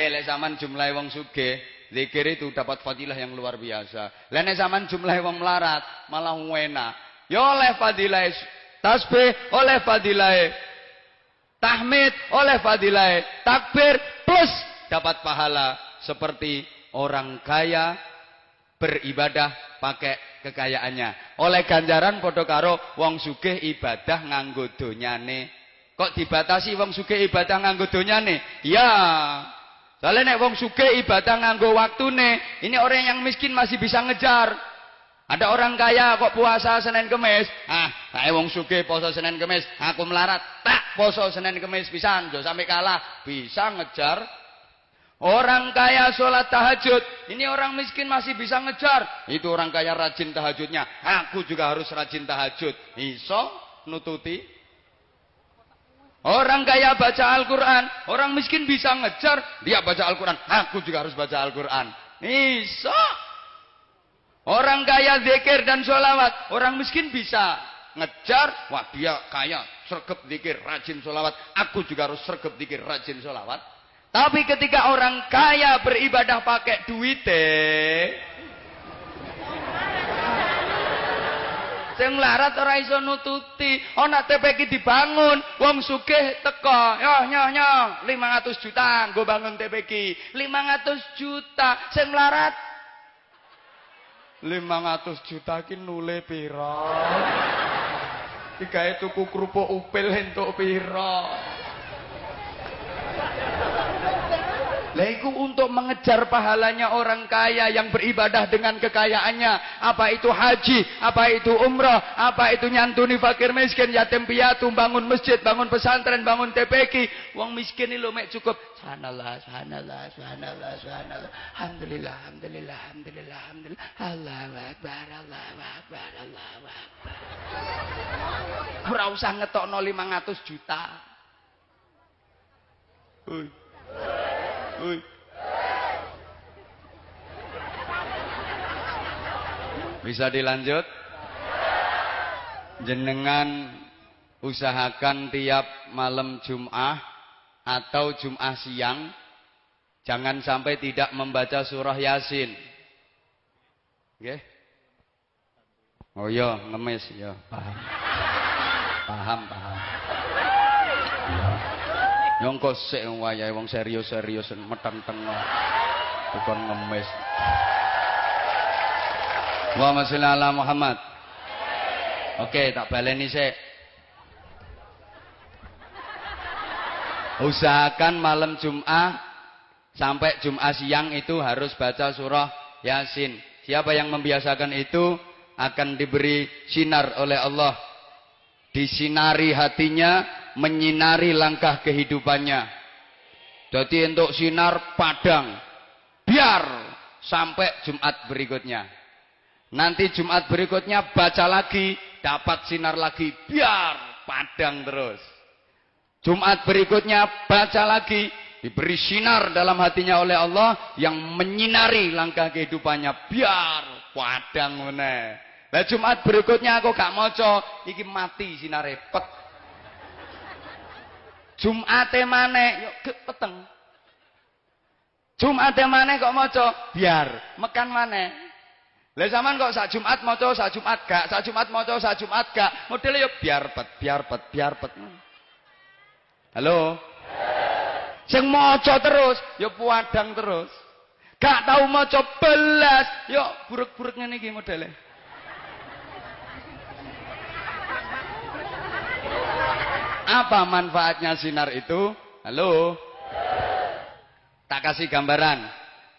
Eh lek zaman jumlah wong sugih, zikir itu dapat fadilah yang luar biasa. Lek zaman jumlah wong melarat malah wena. Ya oleh fadilah tasbih, oleh fadilah tahmid, oleh fadilah takbir plus dapat pahala seperti orang kaya beribadah pakai kekayaannya. Oleh ganjaran padha karo wong sugih ibadah nganggo donyane. Kok dibatasi wong sugih ibadah nganggo donyane? Ya. Soalnya nek wong sugih ibadah nganggo waktune, ini orang yang miskin masih bisa ngejar. Ada orang kaya kok puasa Senin Kemis. Ah, saya wong sugih poso Senin Kemis, aku melarat. Tak poso Senin Kemis pisan, jo sampai kalah. Bisa ngejar. Orang kaya sholat tahajud. Ini orang miskin masih bisa ngejar. Itu orang kaya rajin tahajudnya. Aku juga harus rajin tahajud. Iso nututi. Orang kaya baca Al-Quran. Orang miskin bisa ngejar. Dia baca Al-Quran. Aku juga harus baca Al-Quran. Iso. Orang kaya zikir dan sholawat. Orang miskin bisa ngejar. Wah dia kaya, sergap zikir, rajin sholawat. Aku juga harus sergap zikir, rajin sholawat. Tapi ketika orang kaya beribadah pakai duit sing larat ora iso nututi ana TPK dibangun wong sugih teko yo nyo nyo 500 juta nggo bangun TPK 500 juta sing larat 500 juta ki nule pira? Digawe tuku kerupuk upil entuk pira? Lah untuk mengejar pahalanya orang kaya yang beribadah dengan kekayaannya. Apa itu haji, apa itu umrah, apa itu nyantuni fakir miskin, yatim piatu, bangun masjid, bangun pesantren, bangun TPK. Wong miskin ini lo mek cukup subhanallah, subhanallah, subhanallah, subhanallah. Alhamdulillah, alhamdulillah, alhamdulillah, alhamdulillah. Allahu akbar, Allahu akbar, Allahu akbar. Ora usah ngetokno 500 juta. Uy. Bisa dilanjut? Jenengan usahakan tiap malam Jum'ah atau Jum'ah siang jangan sampai tidak membaca surah Yasin. Oke? Oh iya, ngemis ya, paham. Paham, paham. Nyongko sik wayahe wong serius-serius meteng-teng. Bukan ngemis. Wa ala Muhammad. Oke, tak baleni sik. Usahakan malam Jumat sampai Jumat siang itu harus baca surah Yasin. Siapa yang membiasakan itu akan diberi sinar oleh Allah. Disinari hatinya menyinari langkah kehidupannya. Jadi untuk sinar padang. Biar sampai Jumat berikutnya. Nanti Jumat berikutnya baca lagi, dapat sinar lagi. Biar padang terus. Jumat berikutnya baca lagi, diberi sinar dalam hatinya oleh Allah yang menyinari langkah kehidupannya biar padang meneh. Nah Jumat berikutnya aku gak moco, iki mati sinare pet Jumate maneh ke peteng. Jumate maneh kok maca biar mekan maneh. Lah zaman kok sak Jumat maca sak Jumat gak, sak Jumat maca sak Jumat gak. Modele yuk biar pet, biar pet, biar pet. Halo. Sing maca terus yuk puadang terus. Gak tau maca belas, yuk buruk-buruk ngene iki modele. Apa manfaatnya sinar itu? Halo? Tak kasih gambaran.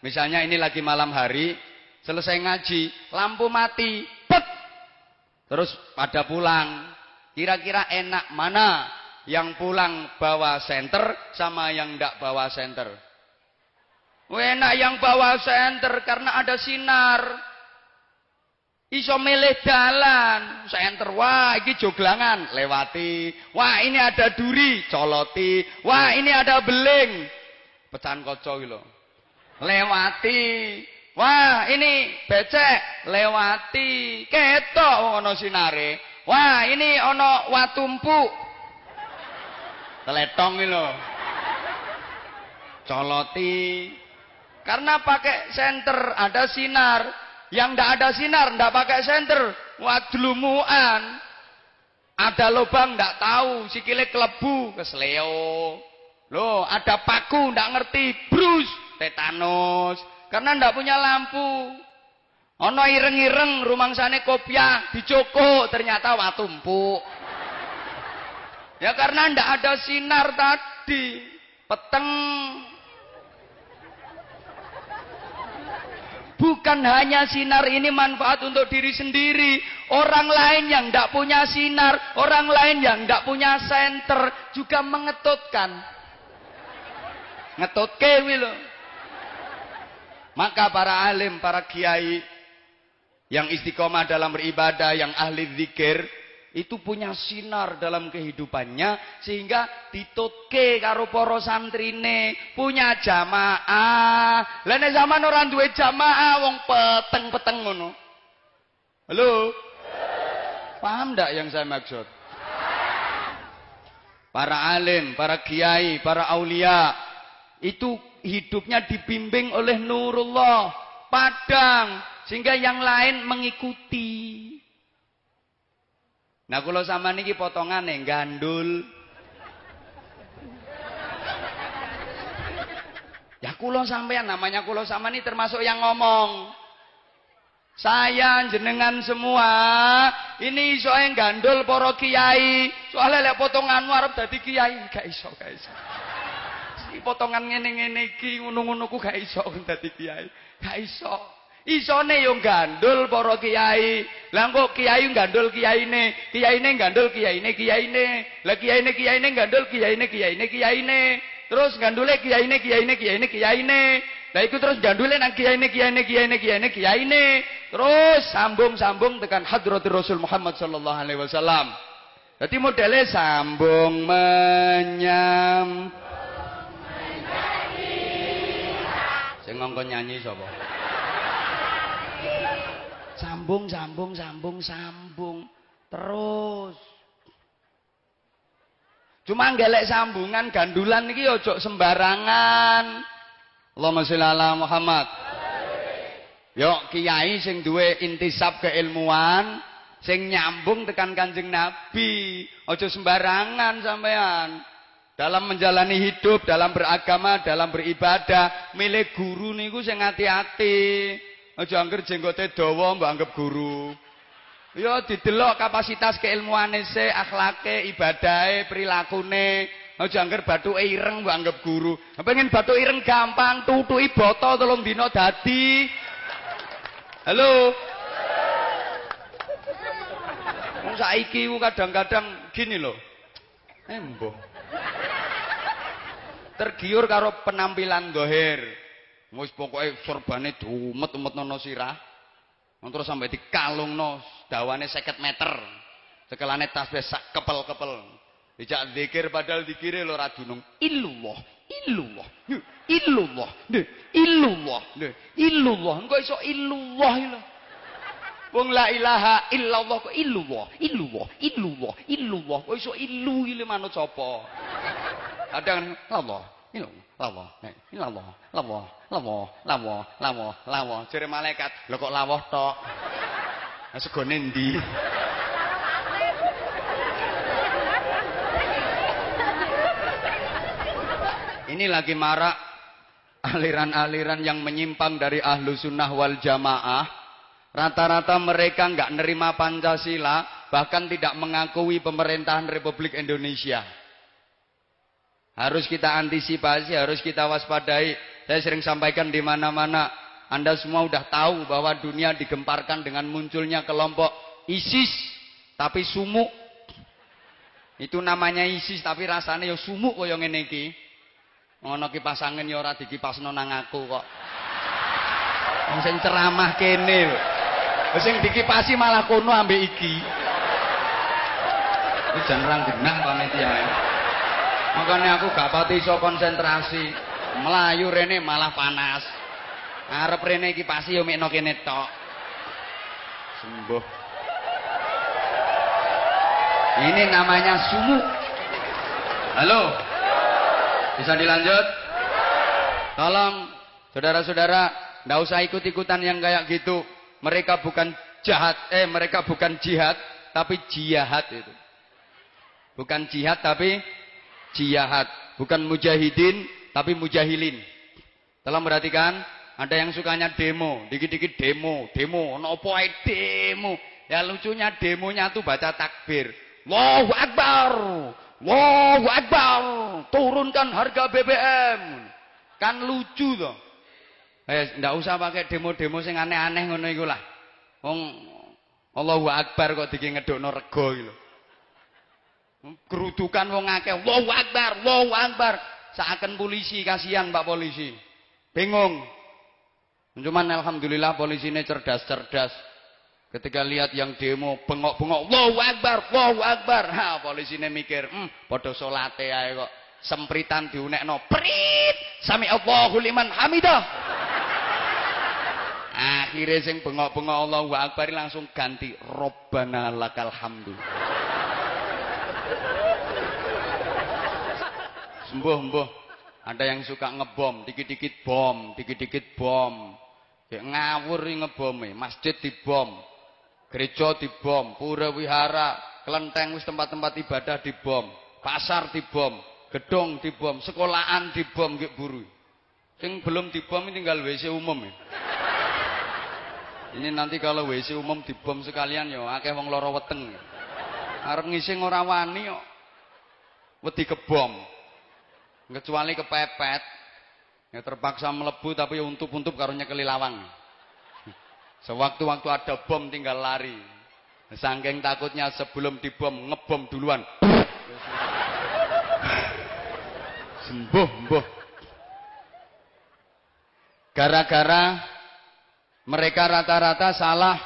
Misalnya ini lagi malam hari, selesai ngaji, lampu mati, pet. Terus pada pulang. Kira-kira enak mana yang pulang bawa senter sama yang tidak bawa senter? Enak yang bawa senter karena ada sinar. Iso milih dalan, senter wah iki joglangan, lewati. Wah, ini ada duri, coloti. Wah, ini ada beling. Pecahan kaca iki lho. Lewati. Wah, ini becek, lewati. Ketok ana sinare. Wah, ini ana watumpu. Teletong iki. Coloti. Karena pakai senter ada sinar, yang ndak ada sinar, ndak pakai senter, wadlumuan. Ada lubang ndak tahu, sikile kelebu, kesleo. Loh, ada paku ndak ngerti, brus, tetanus. Karena ndak punya lampu. Ono ireng-ireng rumangsane kopiah dicokok ternyata watumpu. Ya karena ndak ada sinar tadi. Peteng Bukan hanya sinar ini manfaat untuk diri sendiri. Orang lain yang tidak punya sinar, orang lain yang tidak punya senter juga mengetutkan. Ngetut kewi loh. Maka para alim, para kiai yang istiqomah dalam beribadah, yang ahli zikir, itu punya sinar dalam kehidupannya sehingga ditutke karo para santrine. Punya jamaah. Lah nek zaman orang duwe jamaah wong peteng-peteng ngono. Halo? Paham ndak yang saya maksud? Para alim para kiai para aulia itu hidupnya dibimbing oleh nurullah padang sehingga yang lain mengikuti Nah kula sama niki potongane gandul. Ya kula sampean namanya kula sama ini termasuk yang ngomong. Saya jenengan semua ini soal gandul para kiai. Soalnya lek potonganmu arep dadi kiai gak iso, gak iso. Si potongan ngene-ngene iki ngono-ngono ku gak iso kiai. Gak iso. Isone yo gandul para kiai. Lah kok kiai gandul kiyaine, kiyaine gandul kiyaine, kiyaine. Lah kiyaine kiyaine gandul kiyaine, kiyaine, kiyaine. Terus gandule kiyaine, kiyaine, kiyaine, kiyaine. Lah iku terus gandule nang kiyaine, kiyaine, kiyaine, kiyaine, kiyaine. Terus sambung-sambung tekan hadratur Rasul Muhammad sallallahu alaihi wasallam. Jadi modelnya sambung menyam. Sing nyanyi sapa? Sambung, sambung, sambung, sambung. Terus. Cuma gelek sambungan gandulan iki ojo sembarangan. Allahumma sholli ala Muhammad. Yuk kiai sing duwe intisab keilmuan, sing nyambung tekan Kanjeng Nabi. Ojo sembarangan sampean. Dalam menjalani hidup, dalam beragama, dalam beribadah, milih guru niku sing hati-hati. Ojo angger jenggote dawa mbok anggap guru. Ya didelok kapasitas keilmuane se, akhlake, ibadahe, prilakune. Aja angger bathuke ireng mbok anggap guru. Pengen bathu ireng gampang, tutuki boto tolong dina dadi. Halo. Wong saiki kadang-kadang gini loh. Embo. Tergiur karo penampilan dohir. Wis pokoke sorbane diumet-umetno sirah. Terus sampai dikalungno dawane 50 meter. Cekelane tasbih sak kepel-kepel. Dijak zikir padahal dikire lho ra dunung. Illallah, illallah, illallah, illallah, illallah. Engko iso illallah lho. Wong la ilaha illallah kok illallah, illallah, illallah, illallah. Kok iso illu iki manut sapa? Kadang Allah, illallah, Allah, illallah, Allah, Allah, Allah, Allah, Allah. Jere malaikat, lho kok lawah tok. Nah, segone ndi? Ini lagi marak aliran-aliran yang menyimpang dari ahlu sunnah wal jamaah. Rata-rata mereka nggak nerima Pancasila, bahkan tidak mengakui pemerintahan Republik Indonesia. Harus kita antisipasi, harus kita waspadai. Saya sering sampaikan di mana-mana. Anda semua udah tahu bahwa dunia digemparkan dengan munculnya kelompok ISIS, tapi sumuk. Itu namanya ISIS, tapi rasanya ya sumuk kaya ngene iki. Ngono kipas angin ya ora dikipasno nang aku kok. Wong ceramah kene lho. Dikipasi malah kono ambek iki. Iki jan rang genah panitia. Makanya aku gak pati iso konsentrasi. Melayu rene malah panas. Arep rene kipasi yo mekno kene tok. Sembuh. Ini namanya sumuk. Halo. Bisa dilanjut? Tolong saudara-saudara, ndak usah ikut-ikutan yang kayak gitu. Mereka bukan jahat, eh mereka bukan jihad, tapi jihad itu. Bukan jihad tapi jihad. Bukan mujahidin tapi mujahilin. Tolong perhatikan, ada yang sukanya demo, dikit-dikit demo, demo, nopo demo. Ya lucunya demonya tuh baca takbir. Allahu Akbar. Allahu Akbar. Turunkan harga BBM. Kan lucu toh. Eh, ndak usah pakai demo-demo sing aneh-aneh ngono iku lah. Wong Allahu Akbar kok diki ngedokno rego iki lho. Kerudukan wong akeh. Allahu Akbar, Allahu Akbar. Seakan polisi kasihan Pak polisi. Bingung. Cuman alhamdulillah polisinya cerdas-cerdas. Ketika lihat yang demo bengok-bengok, Allahu Akbar, Allahu Akbar. Ha, polisinya mikir, hmm, padha salate ae kok. Sempritan diunekno, prit, sami Allahu liman hamidah. Akhirnya sing bengok-bengok Allahu Akbar langsung ganti Robbana lakal hamdu. Sembuh, sembuh. Ada yang suka ngebom, dikit-dikit bom, dikit-dikit bom. Kayak ngawur ngebome, masjid dibom, gereja dibom, pura wihara, kelenteng wis tempat-tempat ibadah dibom, pasar dibom, gedung dibom, sekolahan dibom nggih buru. Sing belum dibom tinggal WC umum ya. Ini nanti kalau WC umum dibom sekalian ya akeh wong lara weteng. Arep ngising ora wani kok. Wedi kebom. Kecuali kepepet. Ya terpaksa melebu tapi ya untup-untup karunya kelilawang. Sewaktu-waktu ada bom tinggal lari. Sangking takutnya sebelum dibom ngebom duluan. Sembuh, sembuh. Gara-gara mereka rata-rata salah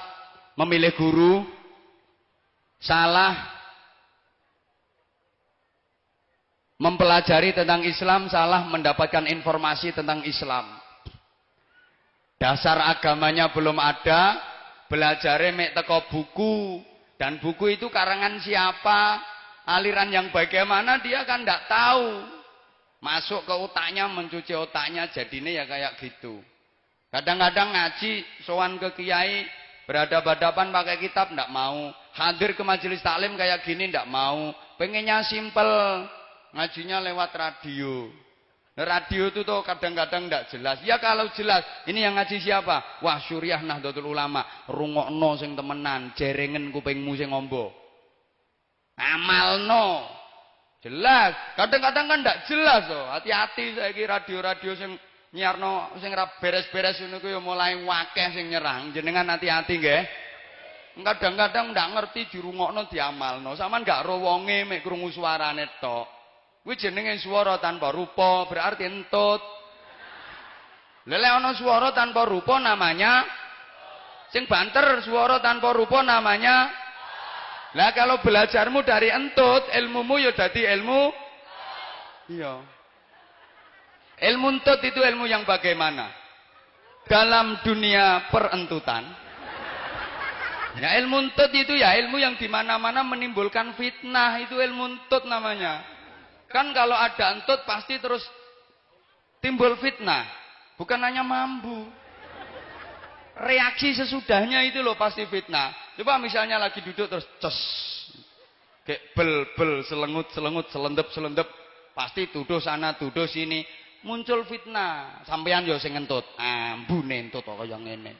memilih guru, salah mempelajari tentang Islam, salah mendapatkan informasi tentang Islam. Dasar agamanya belum ada, belajar mek teko buku dan buku itu karangan siapa, aliran yang bagaimana dia kan tidak tahu. Masuk ke otaknya, mencuci otaknya, jadinya ya kayak gitu. Kadang-kadang ngaji, sowan ke kiai, berhadapan-hadapan pakai kitab, tidak mau. Hadir ke majelis taklim kayak gini, tidak mau. Pengennya simple, ngajinya lewat radio. Nah, radio itu tuh kadang-kadang tidak jelas. Ya kalau jelas, ini yang ngaji siapa? Wah Syuriah Nahdlatul Ulama, rungokno sing temenan, jerengen kupingmu sing ngombo. Amalno. Jelas. Kadang-kadang kan tidak jelas loh. Hati-hati saya kira radio-radio sing nyiarno sing beres-beres ngono ku ya mulai wakeh sing nyerang. Jenengan hati-hati nggih. Kadang-kadang ndak ngerti dirungokno diamalno. Saman gak ro wonge mek krungu suarane tok. Kuwi jenenge swara tanpa rupa, berarti entut. Lele ana swara tanpa rupa namanya sing banter swara tanpa rupa namanya Lah kalau belajarmu dari entut, ilmumu ya dadi ilmu Iya. Ilmu entut itu ilmu yang bagaimana? Dalam dunia perentutan. Ya ilmu entut itu ya ilmu yang di mana-mana menimbulkan fitnah. Itu ilmu entut namanya. Kan kalau ada entut pasti terus timbul fitnah. Bukan hanya mambu. Reaksi sesudahnya itu loh pasti fitnah. Coba misalnya lagi duduk terus ces. Kayak bel bel selengut selengut selendep selendep. Pasti tuduh sana tuduh sini. Muncul fitnah. Sampean yo sing entut. Ambune entut kok yang ngene.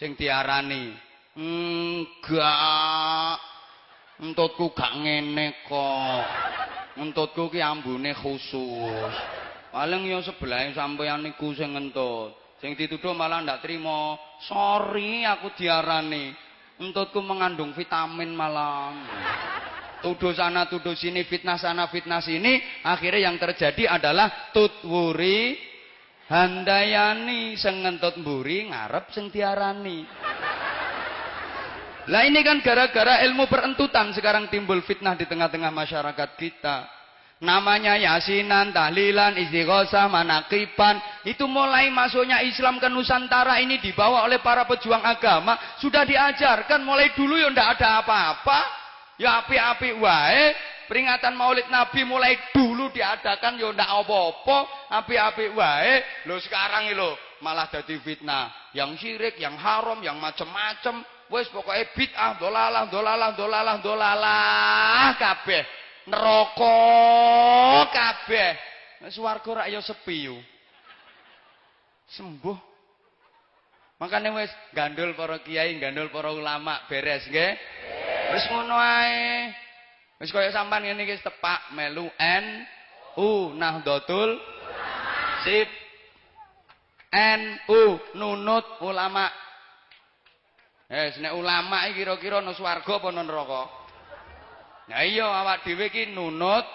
Sing diarani enggak entutku gak ngene kok. Ngentutku ki ambune khusus. Paling ya sebelah sampeyan niku sing ngentut. Sing dituduh malah ndak trimo. Sorry aku diarani. Entutku mengandung vitamin malah. Tuduh sana tuduh sini fitnah sana fitnah sini. Akhirnya yang terjadi adalah tutwuri handayani sing ngentut mburi ngarep. Lah ini kan gara-gara ilmu perentutan sekarang timbul fitnah di tengah-tengah masyarakat kita. Namanya yasinan, tahlilan, istighosah, manakipan. Itu mulai masuknya Islam ke Nusantara ini dibawa oleh para pejuang agama. Sudah diajarkan mulai dulu ya ndak ada apa-apa. Ya api-api wae. Peringatan maulid Nabi mulai dulu diadakan ya ndak apa-apa. Api-api wae. Lo sekarang lo malah jadi fitnah. Yang syirik, yang haram, yang macem-macem. Wes pokoknya bid'ah, dolalah, dolalah, dolalah, dolalah kabeh. Neraka kabeh. Swarga rak ya sepi yo. Sembuh. Makanya wes gandul para kiai, gandul para ulama beres nggih. Wis ngono ae. Wis kaya sampean ngene iki tepak melu N U Nahdlatul Sip NU nunut ulama Eh, nek ulama iki kira-kira nang swarga apa nang neraka? Nah iya awak dhewe iki nunut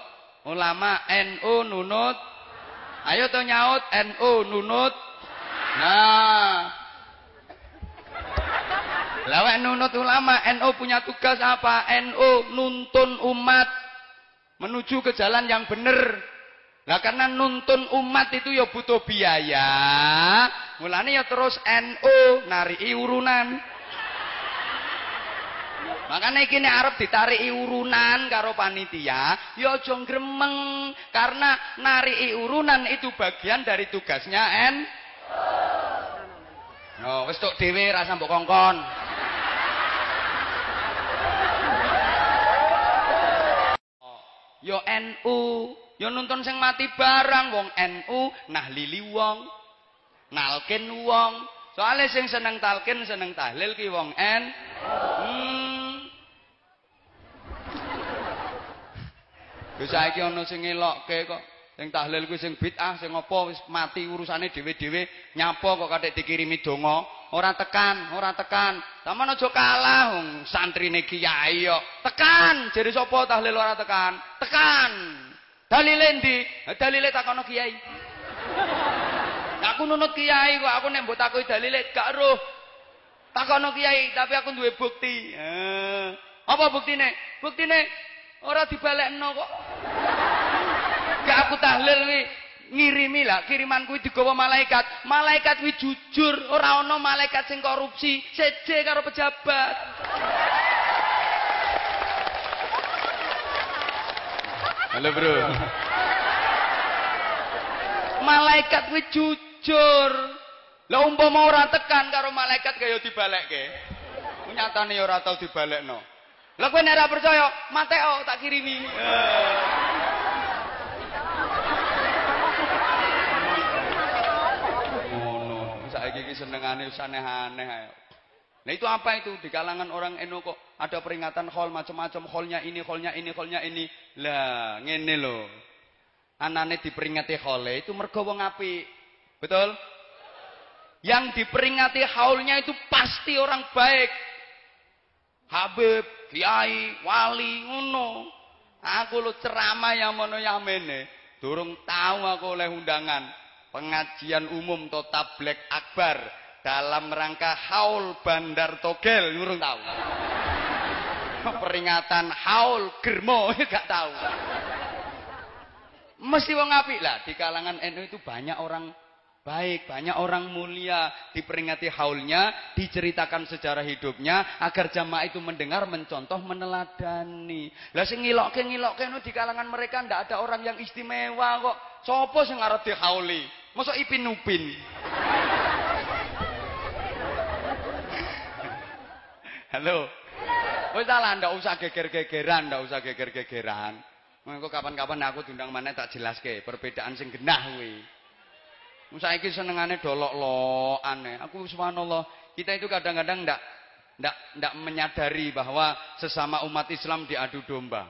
ulama NU nunut. Ayo to nyaut NU nunut. Nah. Lawak nunut ulama NU punya tugas apa? NU nuntun umat menuju ke jalan yang benar. Lah karena nuntun umat itu ya butuh biaya. Mulane ya terus NU nari urunan. Makanya iki nek arep ditariki urunan karo panitia, ya aja gremeng karena nariki urunan itu bagian dari tugasnya en. Yo wis tok dhewe ra mbok kongkon. Yo NU, yo nuntun sing mati barang wong NU nah lili wong. Nalkin wong. Soale sing seneng talkin seneng tahlil ki wong N. Hmm. Wis saiki ana sing ngelokke kok. Sing tahlil kuwi sing bid'ah, sing apa wis mati urusane dhewe-dhewe, nyapa kok katik dikirimi donga, ora tekan, ora tekan. Sampeyan aja kalah wong santrine kiai kok. Tekan, jere sapa tahlil ora tekan? Tekan. Dalile ndi? Dalile takono kiai. Aku nunut kiai kok aku nek mbok takoki dalile gak roh. Takono kiai, tapi aku duwe bukti. Eh, apa buktine? Buktine ora dibalekno kok. Gak aku tahlil wi ngirimi lah kiriman kuwi digawa malaikat. Malaikat kuwi jujur, ora ana malaikat sing korupsi, seje karo pejabat. Halo, Bro. Malaikat kuwi jujur. Lah umpama ora tekan karo malaikat kaya dibalekke. Nyatane ora tau dibalekno. Lah kowe nek ora percaya, mateo tak kirimi. Ngono. Saiki iki senengane ae. Nah itu apa itu di kalangan orang NU kok ada peringatan hall macam-macam hallnya ini hallnya ini hallnya ini lah ngene loh anane diperingati hole itu mergo apik betul yang diperingati haulnya itu pasti orang baik Habib, Kiai, Wali, ngono. Aku lu ceramah yang mono yamene. Durung tahu aku oleh undangan pengajian umum atau tablek akbar dalam rangka haul Bandar Togel, durung tahu. Peringatan haul Germo, gak tahu. Mesti wong apik lah di kalangan NU itu banyak orang baik, banyak orang mulia diperingati haulnya, diceritakan sejarah hidupnya agar jamaah itu mendengar, mencontoh, meneladani. Lah sing ngilokke ngilokke di kalangan mereka ndak ada orang yang istimewa kok. Sopo sing arep dihauli? Mosok Ipin Upin. Halo. Wis lah ndak usah geger-gegeran, ndak usah geger-gegeran. Engko kapan-kapan aku diundang mana tak jelaske perbedaan sing genah kuwi. Saiki senengane dolok-lokan. Aku subhanallah, kita itu kadang-kadang ndak ndak ndak menyadari bahwa sesama umat Islam diadu domba.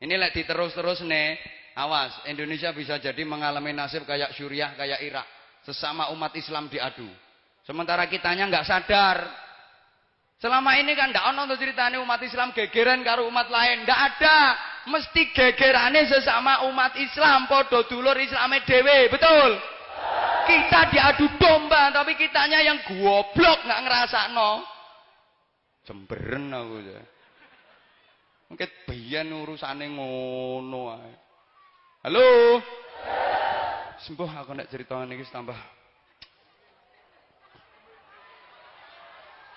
Ini lek diterus-terus nih, awas Indonesia bisa jadi mengalami nasib kayak Suriah, kayak Irak. Sesama umat Islam diadu. Sementara kitanya nggak sadar. Selama ini kan ndak ono ceritanya umat Islam gegeran karo umat lain, ndak ada. Mesti gegerane sesama umat Islam, podo dulur Islame dhewe, betul? Kita diadu domba, tapi kitanya yang goblok nggak ngerasa no. Cemberen aku ya. Mungkin biyen urusane ngono. Halo. Sembuh aku nek cerita iki tambah.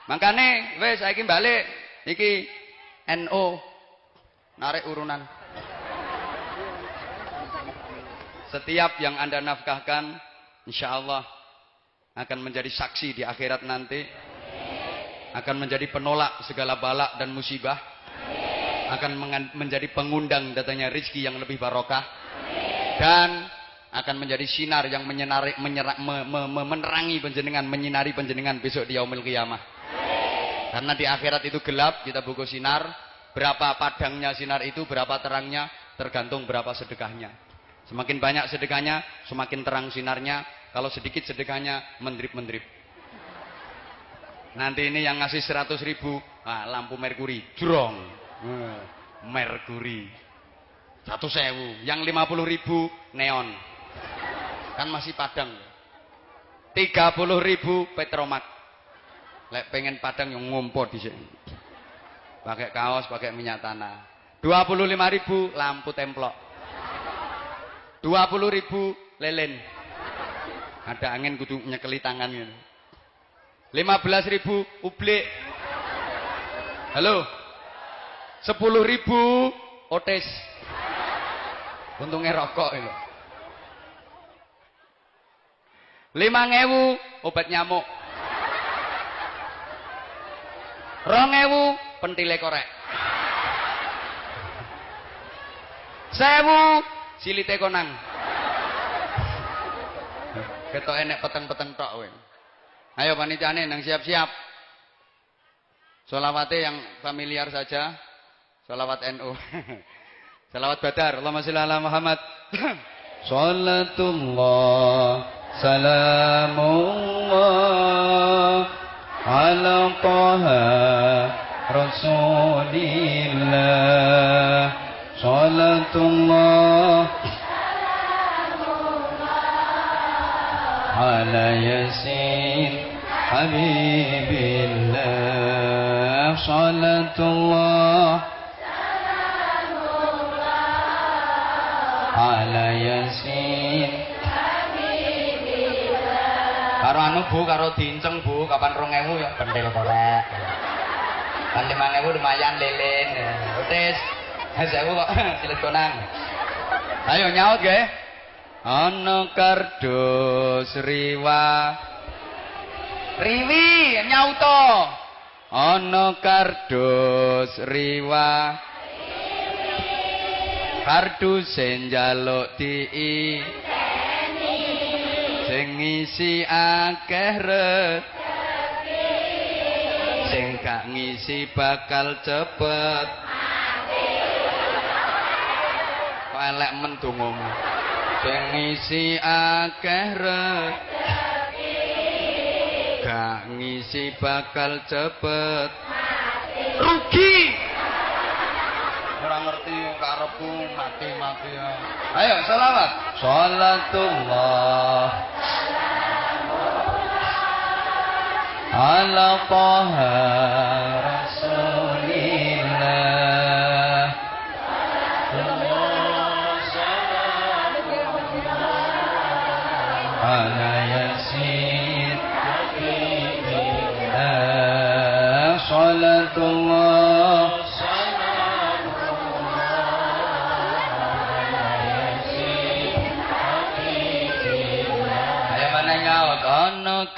Makane wis saiki balik iki NO narik urunan. Setiap yang Anda nafkahkan insya Allah akan menjadi saksi di akhirat nanti. Akan menjadi penolak segala balak dan musibah. Akan menjadi pengundang datanya rizki yang lebih barokah. Dan akan menjadi sinar yang menyinari, menyera, me, me, me, menerangi penjenengan menyinari penjenengan besok di yaumil qiyamah. Karena di akhirat itu gelap kita buku sinar. Berapa padangnya sinar itu berapa terangnya tergantung berapa sedekahnya. Semakin banyak sedekahnya semakin terang sinarnya kalau sedikit sedekahnya mendrip-mendrip. Nanti ini yang ngasih 100 ribu, ah, lampu merkuri, jrong. Hmm, merkuri. Satu sewu. Yang 50 ribu, neon. Kan masih padang. 30 ribu, petromak. Lek pengen padang yang ngumpul di sini. Pakai kaos, pakai minyak tanah. 25 ribu, lampu templok. 20 ribu, lelen. Ada angin kudu nyekeli tangan gitu. 15 ribu ublik. Halo. 10 ribu otes. Untungnya rokok itu. 5 obat nyamuk. Rong ewu pentile korek. Sewu silite konang. Ketok enek peteng-peteng tok kowe. Ayo panitiane nang siap-siap. Solawate yang familiar saja. Solawat NU. Salawat Badar. Allahumma sholli ala Muhammad. Salatullah Salamullah Ala Taha Rasulillah Salatullah Ala Yasin Habibillah Salatullah ala yasin karo anu bu karo dinceng bu kapan rong ewu ya? Pentil korek. Kan lima ewu lumayan lilin. Utis sewu kok silet konang ayo nyaut ge ana kardus riwa. Riwi nyauto. Ana kardus riwa. Kartu sing njaluk tii sing ngisi akeh rezeki sing gak ngisi bakal cepet. Kok elek men dongamu sing ngisi akeh rezeki gak ngisi bakal cepet rugi ora ngerti karepku mati-mati ya. Ayo selawat. Salatullah. Ala Taha Rasulillah.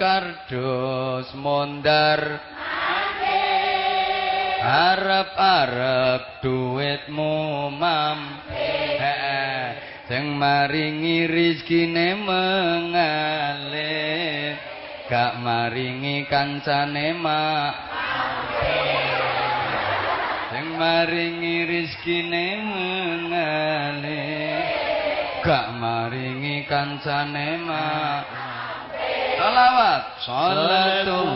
Kardus mondar. Arab-arab duitmu mam Sing maringi rizkine mengalir Gak maringi kancane mak Sing maringi rizkine mengalir Gak maringi kancane mak Salawat. Salatullah.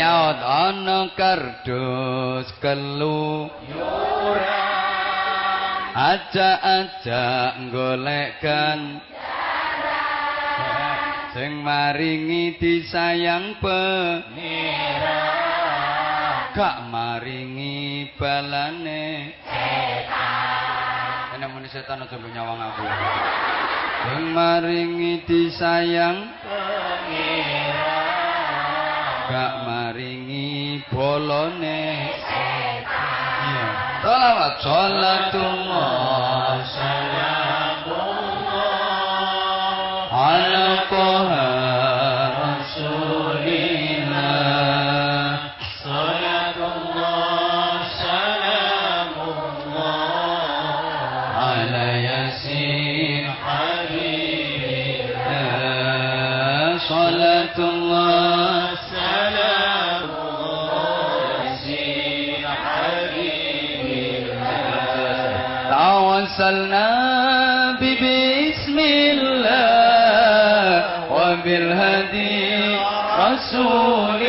Nyaut kardus kelu aja-aja golekkan sing maringi disayang pengira. Gak maringi balane. Setan. Ana muni setan aja nyawang aku. Sing maringi disayang pengira. Gak maringi bolone iya salawat salatullah salamullah توسلنا ببسم الله وبالهدي رسول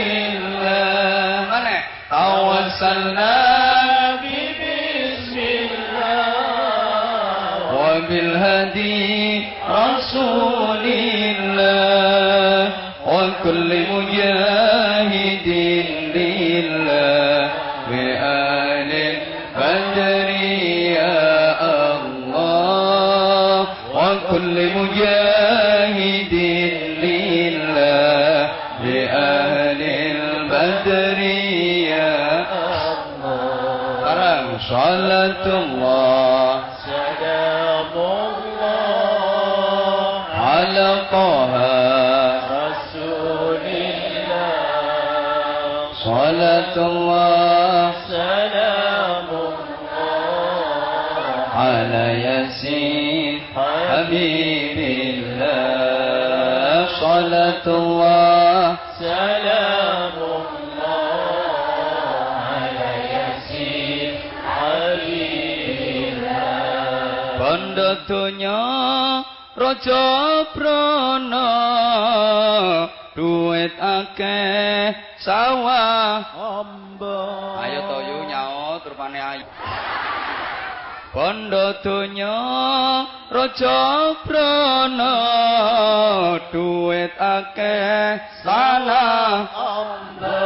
كل مجاهد لله لأهل البدر يا الله. صلاة الله. سلام الله على طه. رسول الله. صلاة الله. سلام الله. على ياسين. حبيب الله صلاة الله سلام الله على ياسين حبيب الله Bondo donya raja prana duit akeh sawah Amba Ayo toyo nyaut rupane ayu. Bondo donya raja prana duit akeh tanah Amba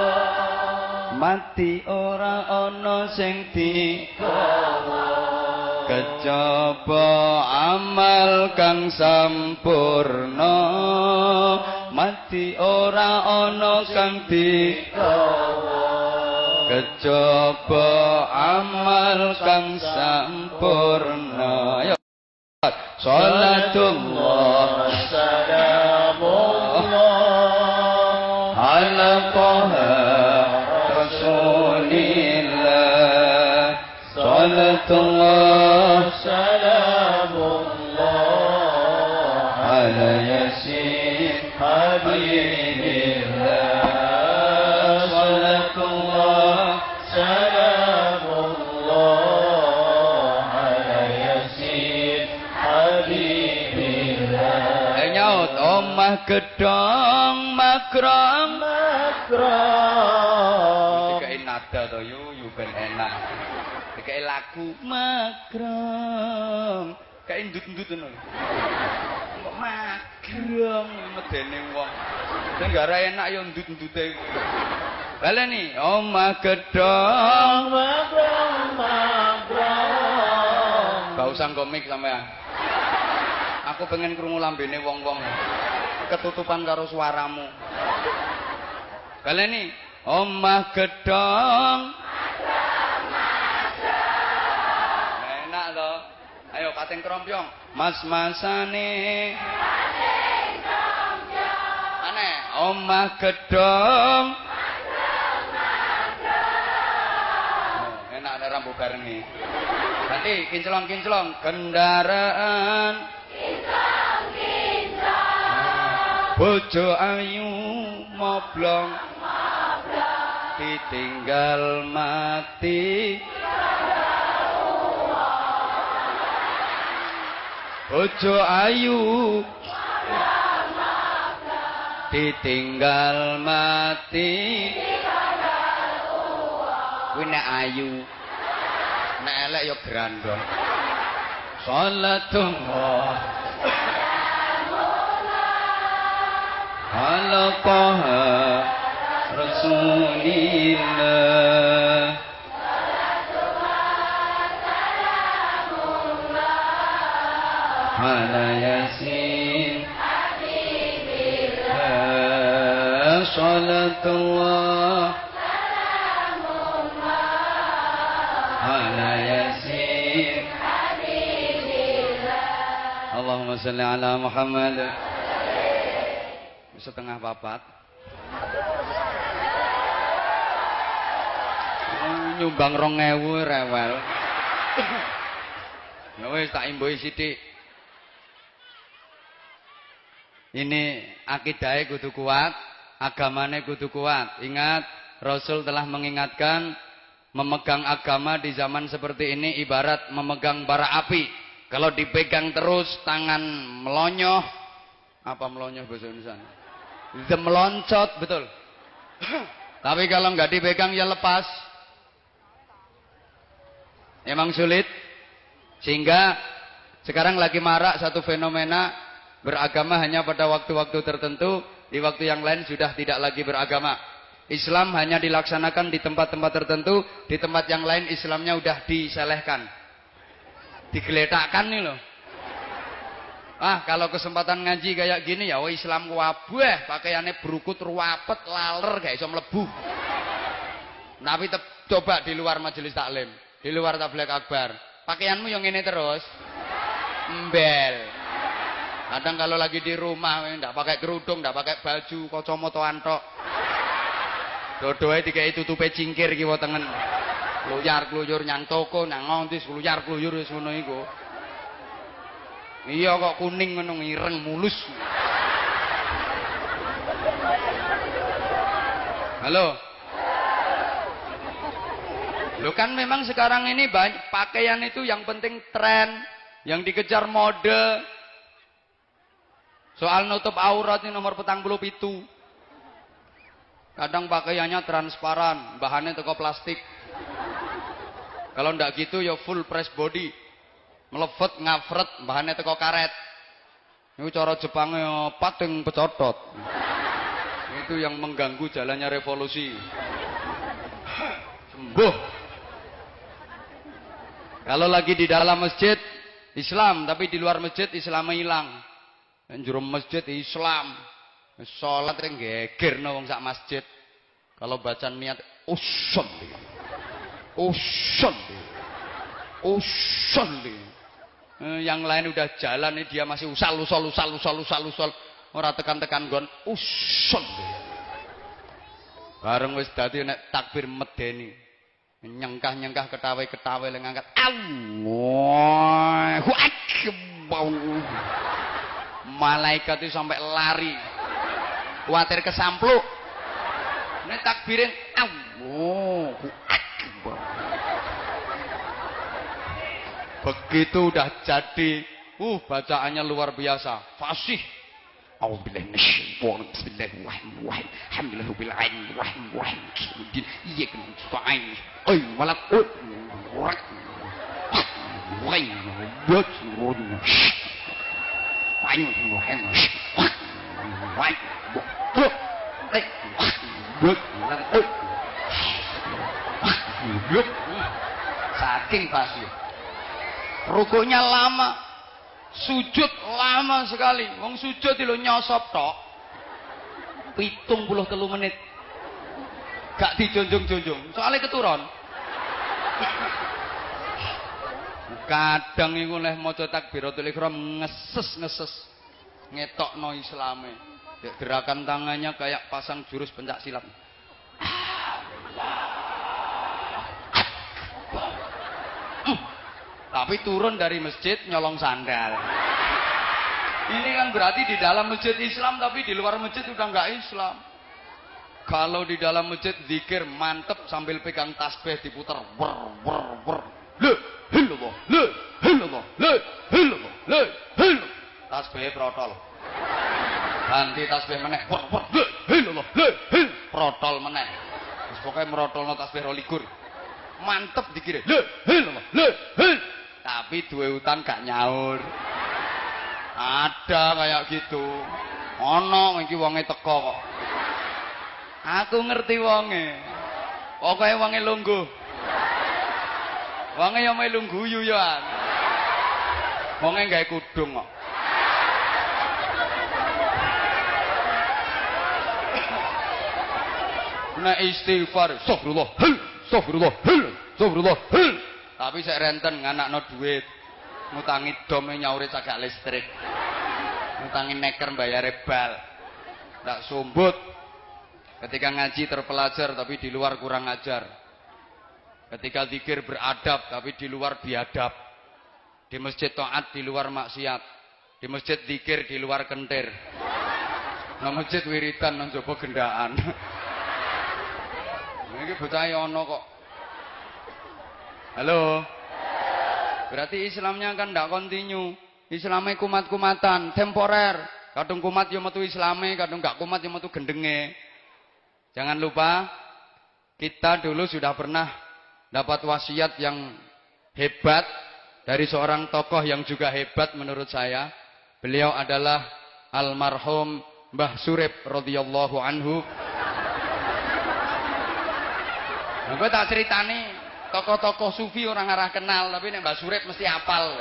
mati ora ana sing digawa kejaba amal kang sampurna mesra dikae nada to yu yu ben enak. Dikae lagu makram. Kae ndut-ndut ngono kok makram medene wong? Sing gak enak yo ndut-ndute Bale ni omah gedhong makram makram. Gak usah komik sampean. Aku pengen krungu lambene wong-wong. Ketutupan karo suaramu. baleni omah gedong Enak to. Ayo pating krompyong. mas-masane Aneh. omah gedong enak nek rambu bareng nih. Nanti kinclong-kinclong kendaraan bojo ayu moblong. Ditinggal mati. Bojo ayu ditinggal mati. Kuwi nek ayu nek elek ya grandong. Salatullah ala taha rasulillah ala yasin habibillah salatullah ala yasin Allahumma salli ala Muhammad setengah papat Oh, nyumbang rong ewu rewel. Ya wis tak imbui sithik. Ini akidahnya kudu kuat agamanya kudu kuat. Ingat Rasul telah mengingatkan memegang agama di zaman seperti ini ibarat memegang bara api. Kalau dipegang terus tangan melonyoh. Apa melonyoh bahasa Indonesia The meloncot betul. Tapi kalau nggak dipegang ya lepas. Emang sulit. Sehingga sekarang lagi marak satu fenomena beragama hanya pada waktu-waktu tertentu di waktu yang lain sudah tidak lagi beragama. Islam hanya dilaksanakan di tempat-tempat tertentu di tempat yang lain Islamnya udah diselehkan. Digeletakkan nih loh Ah, kalau kesempatan ngaji kayak gini ya, wah Islam wabah, pakaiannya berukut, ruwapet, laler, gak iso mlebu. Tapi tep, coba di luar majelis taklim, Di luar tabligh akbar. Pakaianmu yang ini terus. Embel. Kadang kalau lagi di rumah ndak pakai kerudung, ndak pakai baju, kacamata antok. Dodoe dikai tutupe cingkir kiwa tengen. Kluyar kluyur nyang toko, nang ngontis kluyar kluyur wis iku. Iya kok kuning ngono ireng mulus. Halo. Lo kan memang sekarang ini banyak pakaian itu yang penting tren, yang dikejar mode. Soal nutup aurat ini nomor petang puluh pitu. Kadang pakaiannya transparan, bahannya toko plastik. Kalau ndak gitu ya full press body. Melevet ngafret, bahannya teko karet. Itu cara Jepangnya pating pecotot. Itu yang mengganggu jalannya revolusi. Sembuh. Kalau lagi di dalam masjid Islam, tapi di luar masjid Islam hilang. Juru masjid Islam. Sholat yang geger no wong sak masjid. Kalau baca niat usul. Usul. Usul. Eh, yang lain udah jalan dia masih usal usal usal usal usal usal ora tekan-tekan gon usul. Bareng wis dadi nek takbir medeni. Nyengkah-nyengkah ketawe-ketawe le ngangkat Allahu akbar. Malaikat itu sampai lari. Kuatir kesampluk. Nek takbirin Allahu Begitu udah jadi, uh bacaannya luar biasa, fasih. Bot. Saking fasih. Rukunya lama, sujud lama sekali. Wong sujud lo nyosop tok. Pitung puluh telu menit. Gak dijunjung-junjung. Soalnya keturun. Kadang iku leh maca takbiratul ihram ngeses-ngeses. Ngetokno islame. Gerakan tangannya kayak pasang jurus pencak silat. Tapi turun dari masjid nyolong sandal. Ini kan berarti di dalam masjid Islam tapi di luar masjid udah nggak Islam. Kalau di dalam masjid zikir mantep sambil pegang tasbih diputar wer wer wer. Le hillallah le hillallah le hillallah le hillallah. Tasbih protol. Ganti tasbih meneh wer wer le hillallah le hil protol meneh. Wis pokoke merotolno tasbih 22. Mantep dikira. Le hillallah le hil tapi duwe utang gak nyaur. Ada kayak gitu. Ono iki wonge teko kok. Aku ngerti wonge. Pokoke wonge lungguh. Wonge yo melu guyu yo. Wonge gawe kudung kok. Nek istighfar, astagfirullah, astagfirullah, astagfirullah. Tapi saya renten nganakno duit. Ngutangi dom nyaure cagak listrik. Ngutangi neker bayare bal. Ndak sumbut. Ketika ngaji terpelajar tapi di luar kurang ajar. Ketika zikir beradab tapi di luar biadab. Di masjid taat di luar maksiat. Di masjid zikir di luar kentir. Nah masjid wiritan nang jaba gendaan. Ini bocah ono kok. Halo. Berarti Islamnya kan tidak kontinu. Islamnya kumat-kumatan, temporer. Kadung kumat yo metu Islame, kadung gak kumat yo metu gendenge. Jangan lupa kita dulu sudah pernah dapat wasiat yang hebat dari seorang tokoh yang juga hebat menurut saya. Beliau adalah almarhum Mbah Surip radhiyallahu anhu. Nah, gue tak ceritani tokoh-tokoh sufi orang arah kenal tapi nek Mbah Surip mesti apal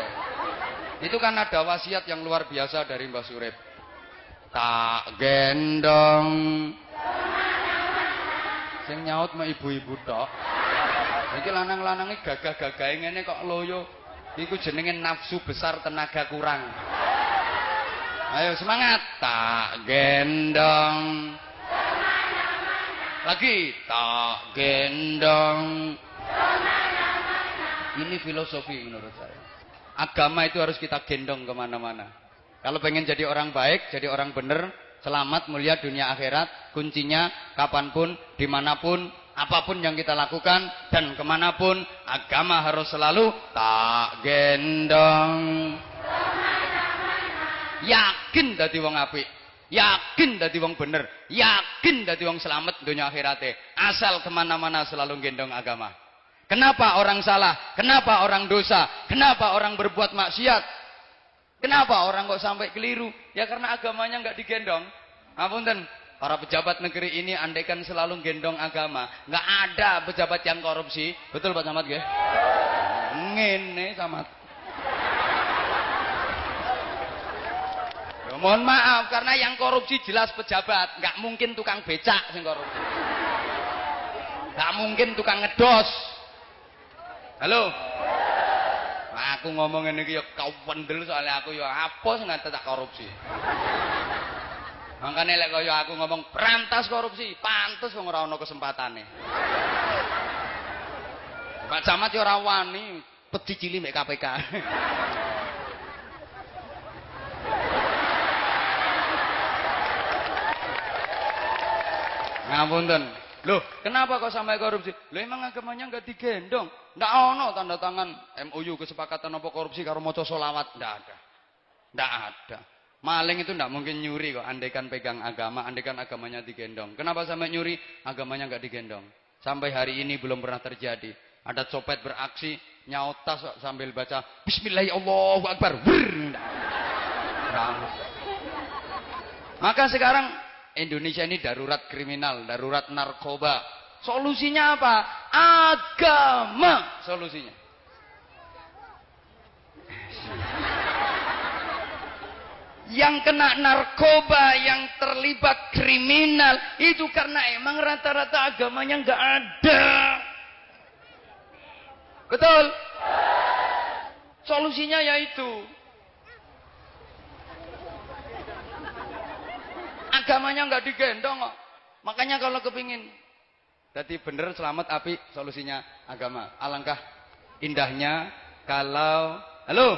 itu kan ada wasiat yang luar biasa dari Mbah Surip tak gendong sing nyaut mah ibu-ibu tok Iki lanang-lanang iki gagah-gagahe ngene kok loyo. Iku jenenge nafsu besar tenaga kurang. Ayo semangat. Tak gendong. Lagi tak gendong. Ini filosofi menurut saya. Agama itu harus kita gendong ke mana-mana. Kalau pengen jadi orang baik, jadi orang benar, selamat, mulia dunia akhirat, kuncinya kapan pun, di mana pun, apa pun yang kita lakukan, dan ke mana pun, agama harus selalu tak gendong. Yakin dadi wong apik. Yakin dadi wong bener. Yakin dadi wong selamat dunia akhirate. Asal ke mana-mana selalu gendong agama. Kenapa orang salah? Kenapa orang dosa? Kenapa orang berbuat maksiat? Kenapa orang kok sampai keliru? Ya karena agamanya nggak digendong. Ngapunten, para pejabat negeri ini andaikan selalu gendong agama, nggak ada pejabat yang korupsi. Betul Pak Samad, nggih? Ngene Samad. Ya, mohon maaf karena yang korupsi jelas pejabat, nggak mungkin tukang becak sing korupsi. Nggak mungkin tukang ngedos. Halo. Nah, aku ngomong ini ya kau pendel soalnya aku ya apa nggak tak korupsi. Makanya lek kaya aku ngomong berantas korupsi, pantes wong ora ana kesempatane. Pak Camat ya ora peti cili mek KPK. Ngapunten. Loh, kenapa kok sampai korupsi? Loh emang agamanya nggak digendong. Nggak ono tanda tangan MOU kesepakatan apa korupsi karo maca solawat. Nggak ada. Nggak ada. Maling itu nggak mungkin nyuri kok. Andaikan pegang agama, andaikan agamanya digendong. Kenapa sampai nyuri? Agamanya nggak digendong. Sampai hari ini belum pernah terjadi. Ada copet beraksi, nyaut tas sambil baca Bismillahirrahmanirrahim. Maka sekarang Indonesia ini darurat kriminal, darurat narkoba. Solusinya apa? Agama solusinya. Yang kena narkoba, yang terlibat kriminal, itu karena emang rata-rata agamanya nggak ada. Betul? Solusinya yaitu agamanya nggak digendong kok. Makanya kalau kepingin jadi bener selamat api solusinya agama. Alangkah indahnya kalau halo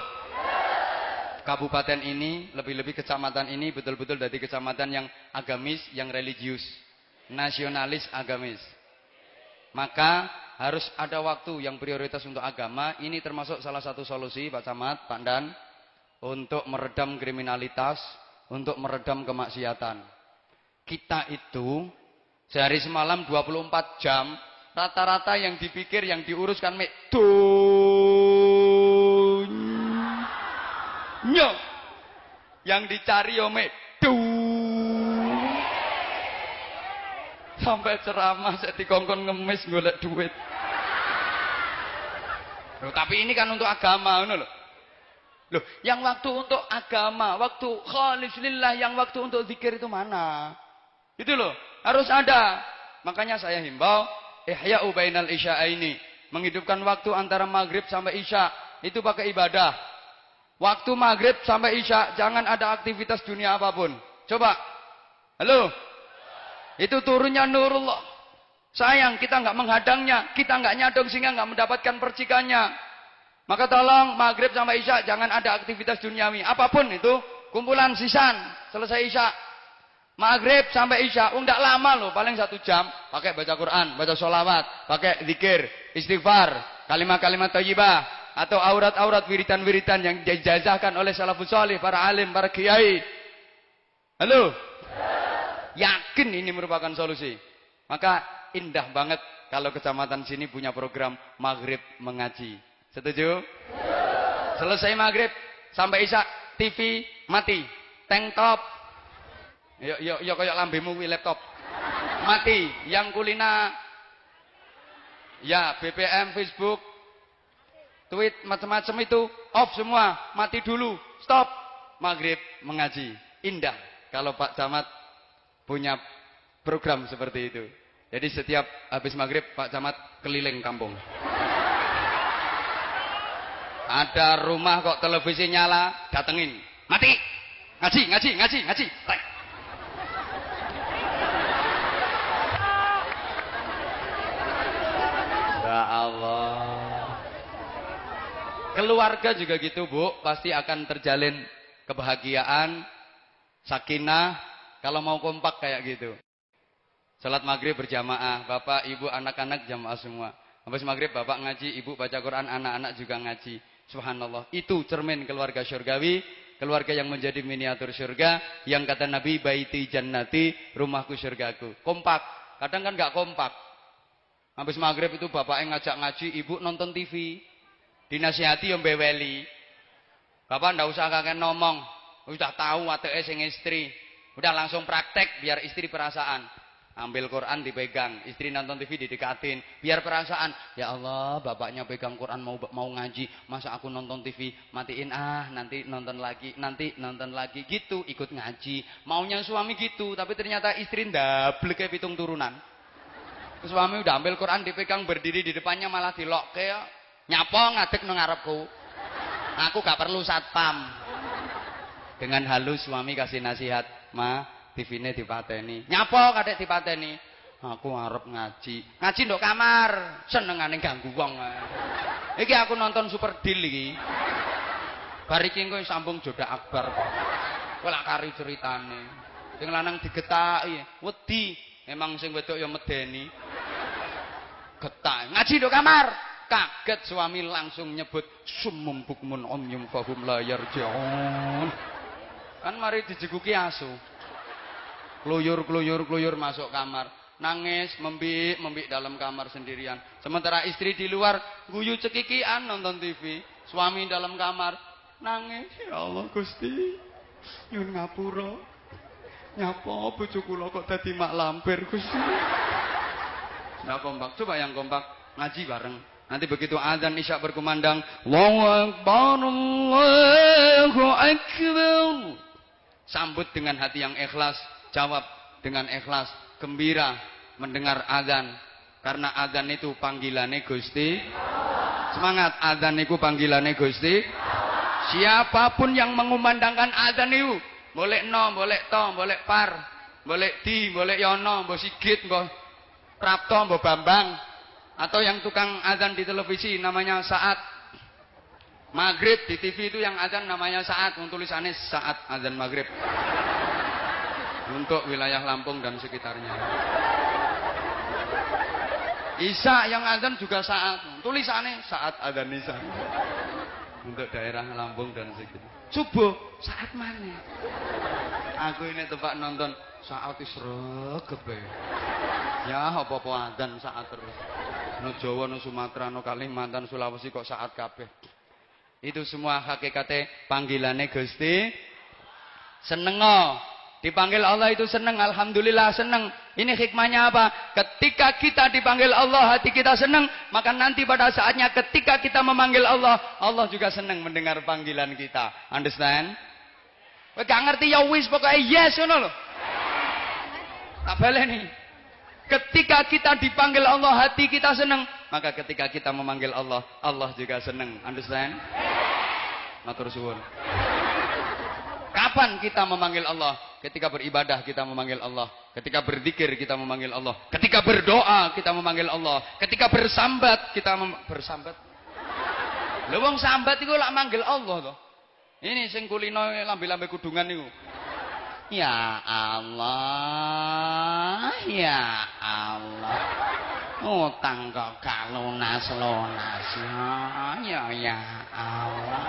kabupaten ini lebih-lebih kecamatan ini betul-betul dari kecamatan yang agamis, yang religius, nasionalis agamis. Maka harus ada waktu yang prioritas untuk agama. Ini termasuk salah satu solusi Pak Camat, Pak Dan untuk meredam kriminalitas, untuk meredam kemaksiatan. Kita itu sehari semalam 24 jam, rata-rata yang dipikir, yang diuruskan mek dunya. Yang dicari yo mek Sampai ceramah saya dikongkon ngemis golek duit. Loh, tapi ini kan untuk agama, loh. Loh, yang waktu untuk agama, waktu khalis lillah, yang waktu untuk zikir itu mana? Itu loh, harus ada. Makanya saya himbau, ihya bainal ini, menghidupkan waktu antara maghrib sampai isya, itu pakai ibadah. Waktu maghrib sampai isya, jangan ada aktivitas dunia apa pun. Coba. Halo? Itu turunnya nurullah. Sayang, kita nggak menghadangnya, kita nggak nyadong sehingga nggak mendapatkan percikannya. Maka tolong maghrib sampai isya jangan ada aktivitas duniawi. Apa pun itu, kumpulan sisan, selesai isya. Maghrib sampai isya, oh enggak lama loh, paling satu jam. Pakai baca Quran, baca sholawat, pakai zikir, istighfar, kalimat-kalimat thayyibah, atau aurat-aurat wiritan-wiritan yang dijazahkan oleh salafus salih, para alim, para kiai. Halo? Yakin ini merupakan solusi. Maka indah banget kalau kecamatan sini punya program maghrib mengaji. Setuju? Selesai maghrib sampai isya TV mati, tank top. Yuk yuk yuk kayak lambemu laptop. Mati, yang kulina ya BBM, Facebook, tweet macam-macam itu off semua, mati dulu, stop. Maghrib mengaji. Indah kalau Pak Camat punya program seperti itu. Jadi setiap habis maghrib Pak Camat keliling kampung. Ada rumah kok televisi nyala, datengin. Mati. Ngaji, ngaji, ngaji, ngaji. Rek. Ya Allah. Keluarga juga gitu, Bu. Pasti akan terjalin kebahagiaan, sakinah, kalau mau kompak kayak gitu. Salat maghrib berjamaah, bapak, ibu, anak-anak jamaah semua. Habis maghrib bapak ngaji, ibu baca Quran, anak-anak juga ngaji. Subhanallah. Itu cermin keluarga syurgawi, keluarga yang menjadi miniatur syurga, yang kata Nabi, baiti jannati, rumahku syurgaku. Kompak. Kadang kan nggak kompak. Habis maghrib itu bapak yang ngajak ngaji, ibu nonton TV. Dinasihati yang beweli. Bapak ndak usah kakek ngomong. Udah tahu wateke sing istri. Udah langsung praktek biar istri perasaan. Ambil Quran dipegang, istri nonton TV didekatin, biar perasaan. Ya Allah, bapaknya pegang Quran mau mau ngaji, masa aku nonton TV matiin ah, nanti nonton lagi, nanti nonton lagi gitu, ikut ngaji. Maunya suami gitu, tapi ternyata istri ndablek kayak pitung turunan. Suami udah ambil Quran dipegang berdiri di depannya malah dilok nyapo ngadek nang ngarepku. Aku gak perlu satpam. Dengan halus suami kasih nasihat, "Ma, TV-ne dipateni." Nyapo kadek dipateni? Aku arep ngaji. Ngaji ndok kamar, senengane ganggu wong. Iki aku nonton Super Deal iki. Bar iki engko sambung Joda Akbar kok. Kowe lak kari ceritane. Sing lanang digetaki, wedi. Memang sing wedok ya medeni. Getak. Ngaji ndok kamar. Kaget suami langsung nyebut sumum bukmun omyum fahum layar yarji'un. Kan mari dijeguki asu. Kluyur kluyur kluyur masuk kamar. Nangis, membik, membik dalam kamar sendirian. Sementara istri di luar guyu cekikian nonton TV. Suami dalam kamar nangis. Ya Allah Gusti. Nyun ngapura. Nyapa bojo kula kok dadi mak lampir Gusti. Nah kompak, coba yang kompak ngaji bareng. Nanti begitu azan isya berkumandang, Allahu Akbar, Allahu Akbar. Sambut dengan hati yang ikhlas, jawab dengan ikhlas, gembira mendengar azan. Karena azan itu panggilannya Gusti. Semangat azan itu panggilannya Gusti. Siapa pun yang mengumandangkan azan itu, boleh no, boleh to, boleh par, boleh di, boleh yono, boleh sigit, boleh prapto, boleh bambang, atau yang tukang azan di televisi namanya saat. Maghrib di TV itu yang azan namanya saat tulisannya saat azan maghrib. Untuk wilayah Lampung dan sekitarnya. Isa yang azan juga saat tulisannya saat azan Isa. Untuk daerah Lampung dan sekitar. Subuh saat mana? Aku ini tempat nonton saat isregep ya apa-apa azan saat terus no Jawa, no Sumatera, no Kalimantan, Sulawesi kok saat kabeh. Itu semua hakikatnya panggilannya Gusti. Seneng Dipanggil Allah itu seneng, alhamdulillah seneng. Ini hikmahnya apa? Ketika kita dipanggil Allah, hati kita seneng, maka nanti pada saatnya ketika kita memanggil Allah, Allah juga seneng mendengar panggilan kita. Understand? Gak ngerti ya wis pokoknya yes ngono lho. Tak baleni. Ketika kita dipanggil Allah, hati kita senang. Maka ketika kita memanggil Allah, Allah juga senang. Understand? Matur suwun. Kapan kita memanggil Allah? Ketika beribadah kita memanggil Allah. Ketika berzikir kita memanggil Allah. Ketika berdoa kita memanggil Allah. Ketika bersambat kita mem bersambat. Lha wong sambat iku lak manggil Allah toh. Ini sing kulino lambe-lambe kudungan niku. Ya Allah, ya Allah. Utang kok kalunas-lunas. Ya ya Allah.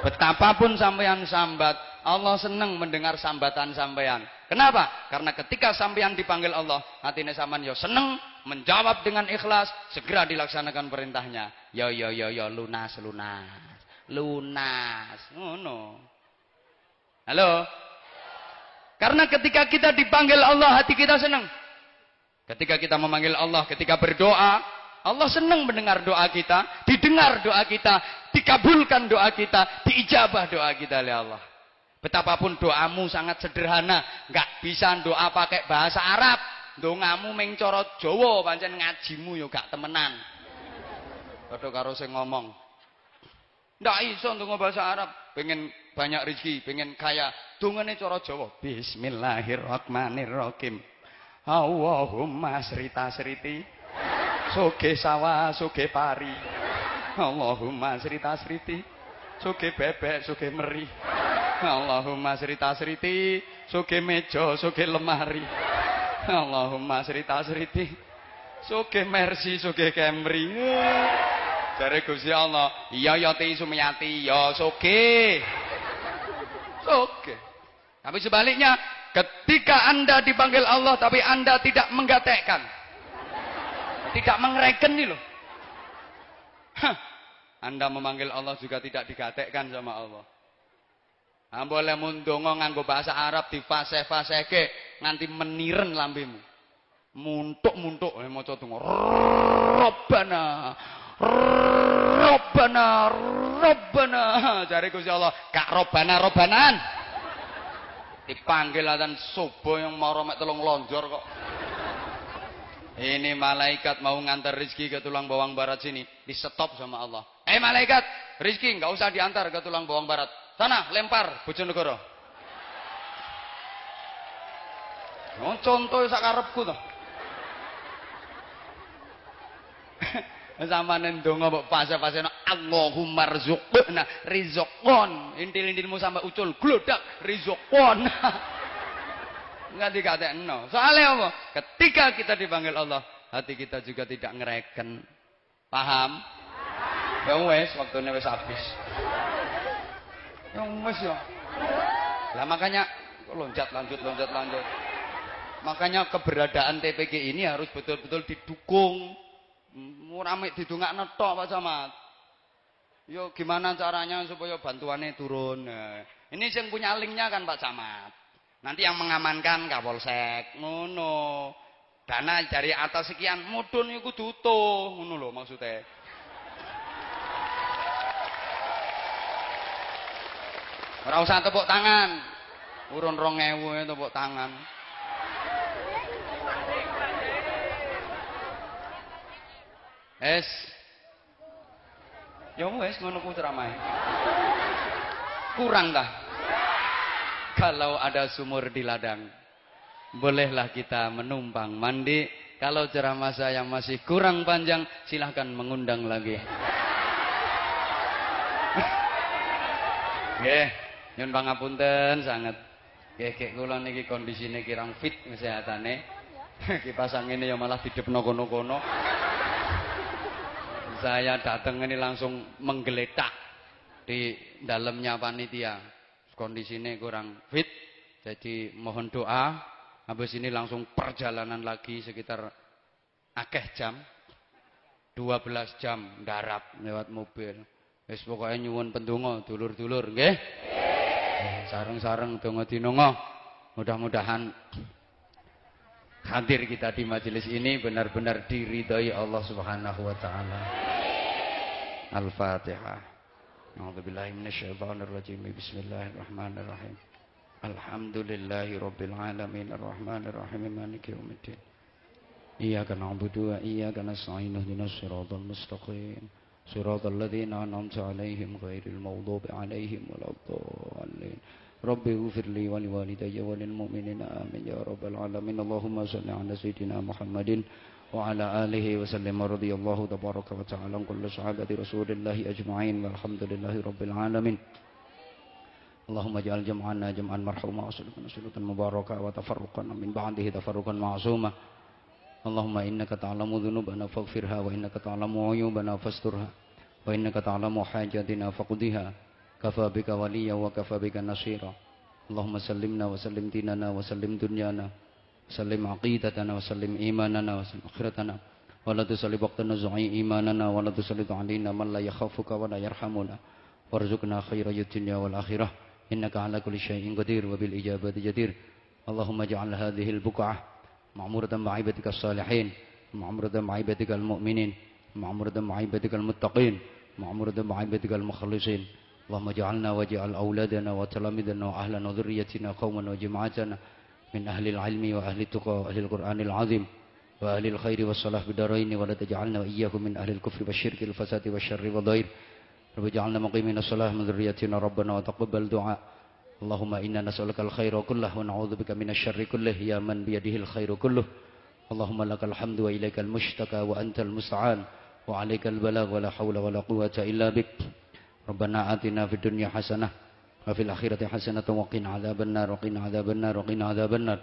Betapapun sampean sambat, Allah senang mendengar sambatan sampean. Kenapa? Karena ketika sampean dipanggil Allah, hatinya sampean yo seneng menjawab dengan ikhlas, segera dilaksanakan perintahnya. Yo yo yo yo lunas lunas. Lunas. Oh no. Halo? Karena ketika kita dipanggil Allah, hati kita senang. Ketika kita memanggil Allah, ketika berdoa, Allah senang mendengar doa kita, didengar doa kita, dikabulkan doa kita, diijabah doa kita oleh Allah. Betapapun doamu sangat sederhana, nggak bisa doa pakai bahasa Arab. Dongamu mengcorot Jawa, pancen ngajimu yo gak temenan. Padha karo sing ngomong. Ndak iso ndonga bahasa Arab, pengen banyak rezeki, pengen kaya. Dungane cara Jawa. Bismillahirrahmanirrahim. Allahumma srita sriti. Soge sawah, soge pari. Allahumma srita sriti. Soge bebek, soge meri. Allahumma srita sriti. Soge meja, soge lemari. Allahumma srita sriti. Soge Mercy, soge Camry. Jare Gusti Allah, iya ya ti Sumiyati, ya soge. Soge. Tapi sebaliknya, ketika Anda dipanggil Allah tapi Anda tidak menggatekkan. Tidak mengereken nih loh. Anda memanggil Allah juga tidak digatekkan sama Allah. Ah boleh mundonga nganggo bahasa Arab di fase-faseke nganti meniren lambemu. Muntuk-muntuk eh maca donga. Rabbana Rabbana Rabbana jare Gusti Allah, gak Rabbana Rabbanan. Dipanggil adzan subuh yang mau mek telung lonjor kok. Ini malaikat mau ngantar rizki ke tulang bawang barat sini. Di stop sama Allah. Eh malaikat, rizki nggak usah diantar ke tulang bawang barat. Sana, lempar Bojonegoro. Oh, contoh sakarepku tuh. Sama nendonga mbok fase-fase Allahumma rzuqna rizqon. Intil-intilmu sampai ucul glodak rizqon. Enggak dikatekno. Soalnya apa? Ketika kita dipanggil Allah, hati kita juga tidak ngereken. Paham? Ya wes, waktunya wes habis. Ya wes ya. Lah makanya loncat lanjut loncat lanjut. Makanya keberadaan TPG ini harus betul-betul didukung. Murame didongakno tok Pak Camat. Yo gimana caranya supaya bantuannya turun. Nah, ini yang punya linknya kan Pak Camat. Nanti yang mengamankan Kapolsek, ngono. Dana dari atas sekian, mudun iku dutuh, ngono lho maksudnya. Ora usah tepuk tangan. Urun 2000 tepuk tangan. Es. Ya wes ngono ku ceramahe. Kurang dah. Kalau ada sumur di ladang, bolehlah kita menumpang mandi. Kalau ceramah saya masih kurang panjang, silahkan mengundang lagi. Nggih, nyun pangapunten sangat. Nggih, kek kula niki kondisine kirang fit kesehatane. Kipas angin ya malah didepno kono-kono. Saya datang ini langsung menggeletak di dalamnya panitia. Kondisinya kurang fit, jadi mohon doa. Habis ini langsung perjalanan lagi sekitar akeh jam. 12 jam darat lewat mobil. Wis pokoknya nyuwun pendonga dulur-dulur nggih. Sareng-sareng donga dinonga. Mudah-mudahan hadir kita di majelis ini benar-benar diridhai Allah Subhanahu wa taala. Al-Fatihah. A'udzubillahi minasyaitonir rajim. Bismillahirrahmanirrahim. Alhamdulillahi rabbil alamin arrahmanir rahim maliki yaumiddin. Iyyaka na'budu wa iyyaka nasta'in ihdinas siratal mustaqim. Siratal ladzina an'amta 'alaihim ghairil maghdubi 'alaihim waladdallin. Wa liwalidayya wa lil mu'minina amin ya rabbal alamin. Allahumma shalli 'ala sayyidina Muhammadin وعلى آله وسلم. رضي الله تبارك وتعالى عن كل صحابة رسول الله أجمعين والحمد لله رب العالمين. اللهم اجعل جمعنا جمعا مرحوما وسلطنا سلطا مباركا وتفرقا من بعده تفرقا معصوما. اللهم إنك تعلم ذنوبنا فاغفرها وإنك تعلم عيوبنا فاسترها وإنك تعلم حاجاتنا فقضها كفى بك وليا وكفى بك نصيرا. اللهم سلمنا وسلم ديننا وسلم دنيانا. وسلم عقيدتنا وسلم إيماننا وسلم آخرتنا. ولا تسلب وقتنا زعي إيماننا ولا تسلط علينا من لا يخافك ولا يرحمنا. وارزقنا خير الدنيا والآخرة. إنك على كل شيء قدير وبالإجابة جدير. اللهم اجعل هذه البقعة معمورة مع عبادك الصالحين معمورة مع عبادك المؤمنين معمورة مع عبادك المتقين معمورة مع عبادك المخلصين. اللهم اجعلنا واجعل أولادنا وتلامذنا وأهلنا وذريتنا قوما وجماعتنا من أهل العلم وأهل التقى وأهل القرآن العظيم وأهل الخير والصلاح بدارين ولا تجعلنا وإياكم من أهل الكفر والشرك الفساد والشر والضير. رب اجعلنا مقيمين الصلاة من ذريتنا ربنا وتقبل دعاء. اللهم إنا نسألك الخير كله ونعوذ بك من الشر كله. يا من بيده الخير كله. اللهم لك الحمد وإليك المشتكى وأنت المستعان. وعليك البلاغ ولا حول ولا قوة إلا بك. Rabbana atina fid hasanah wa fil akhirati hasanah wa qina adzaban nar wa qina adzaban nar wa qina adzaban nar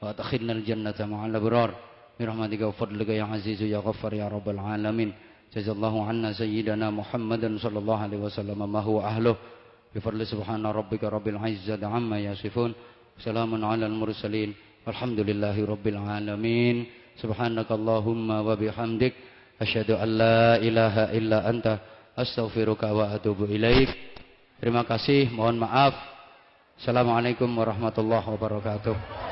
wa adkhilna al jannata ma'al ya aziz alamin jazakallahu anna sayyidana Muhammadan alaihi wasallam ma huwa ahluh bi fadli subhana rabbika rabbil izzati amma salamun alal mursalin walhamdulillahi rabbil alamin subhanakallahumma wa bihamdik asyhadu illa anta astaghfiruka wa atubu ilaik. Terima kasih, mohon maaf. Assalamualaikum warahmatullahi wabarakatuh.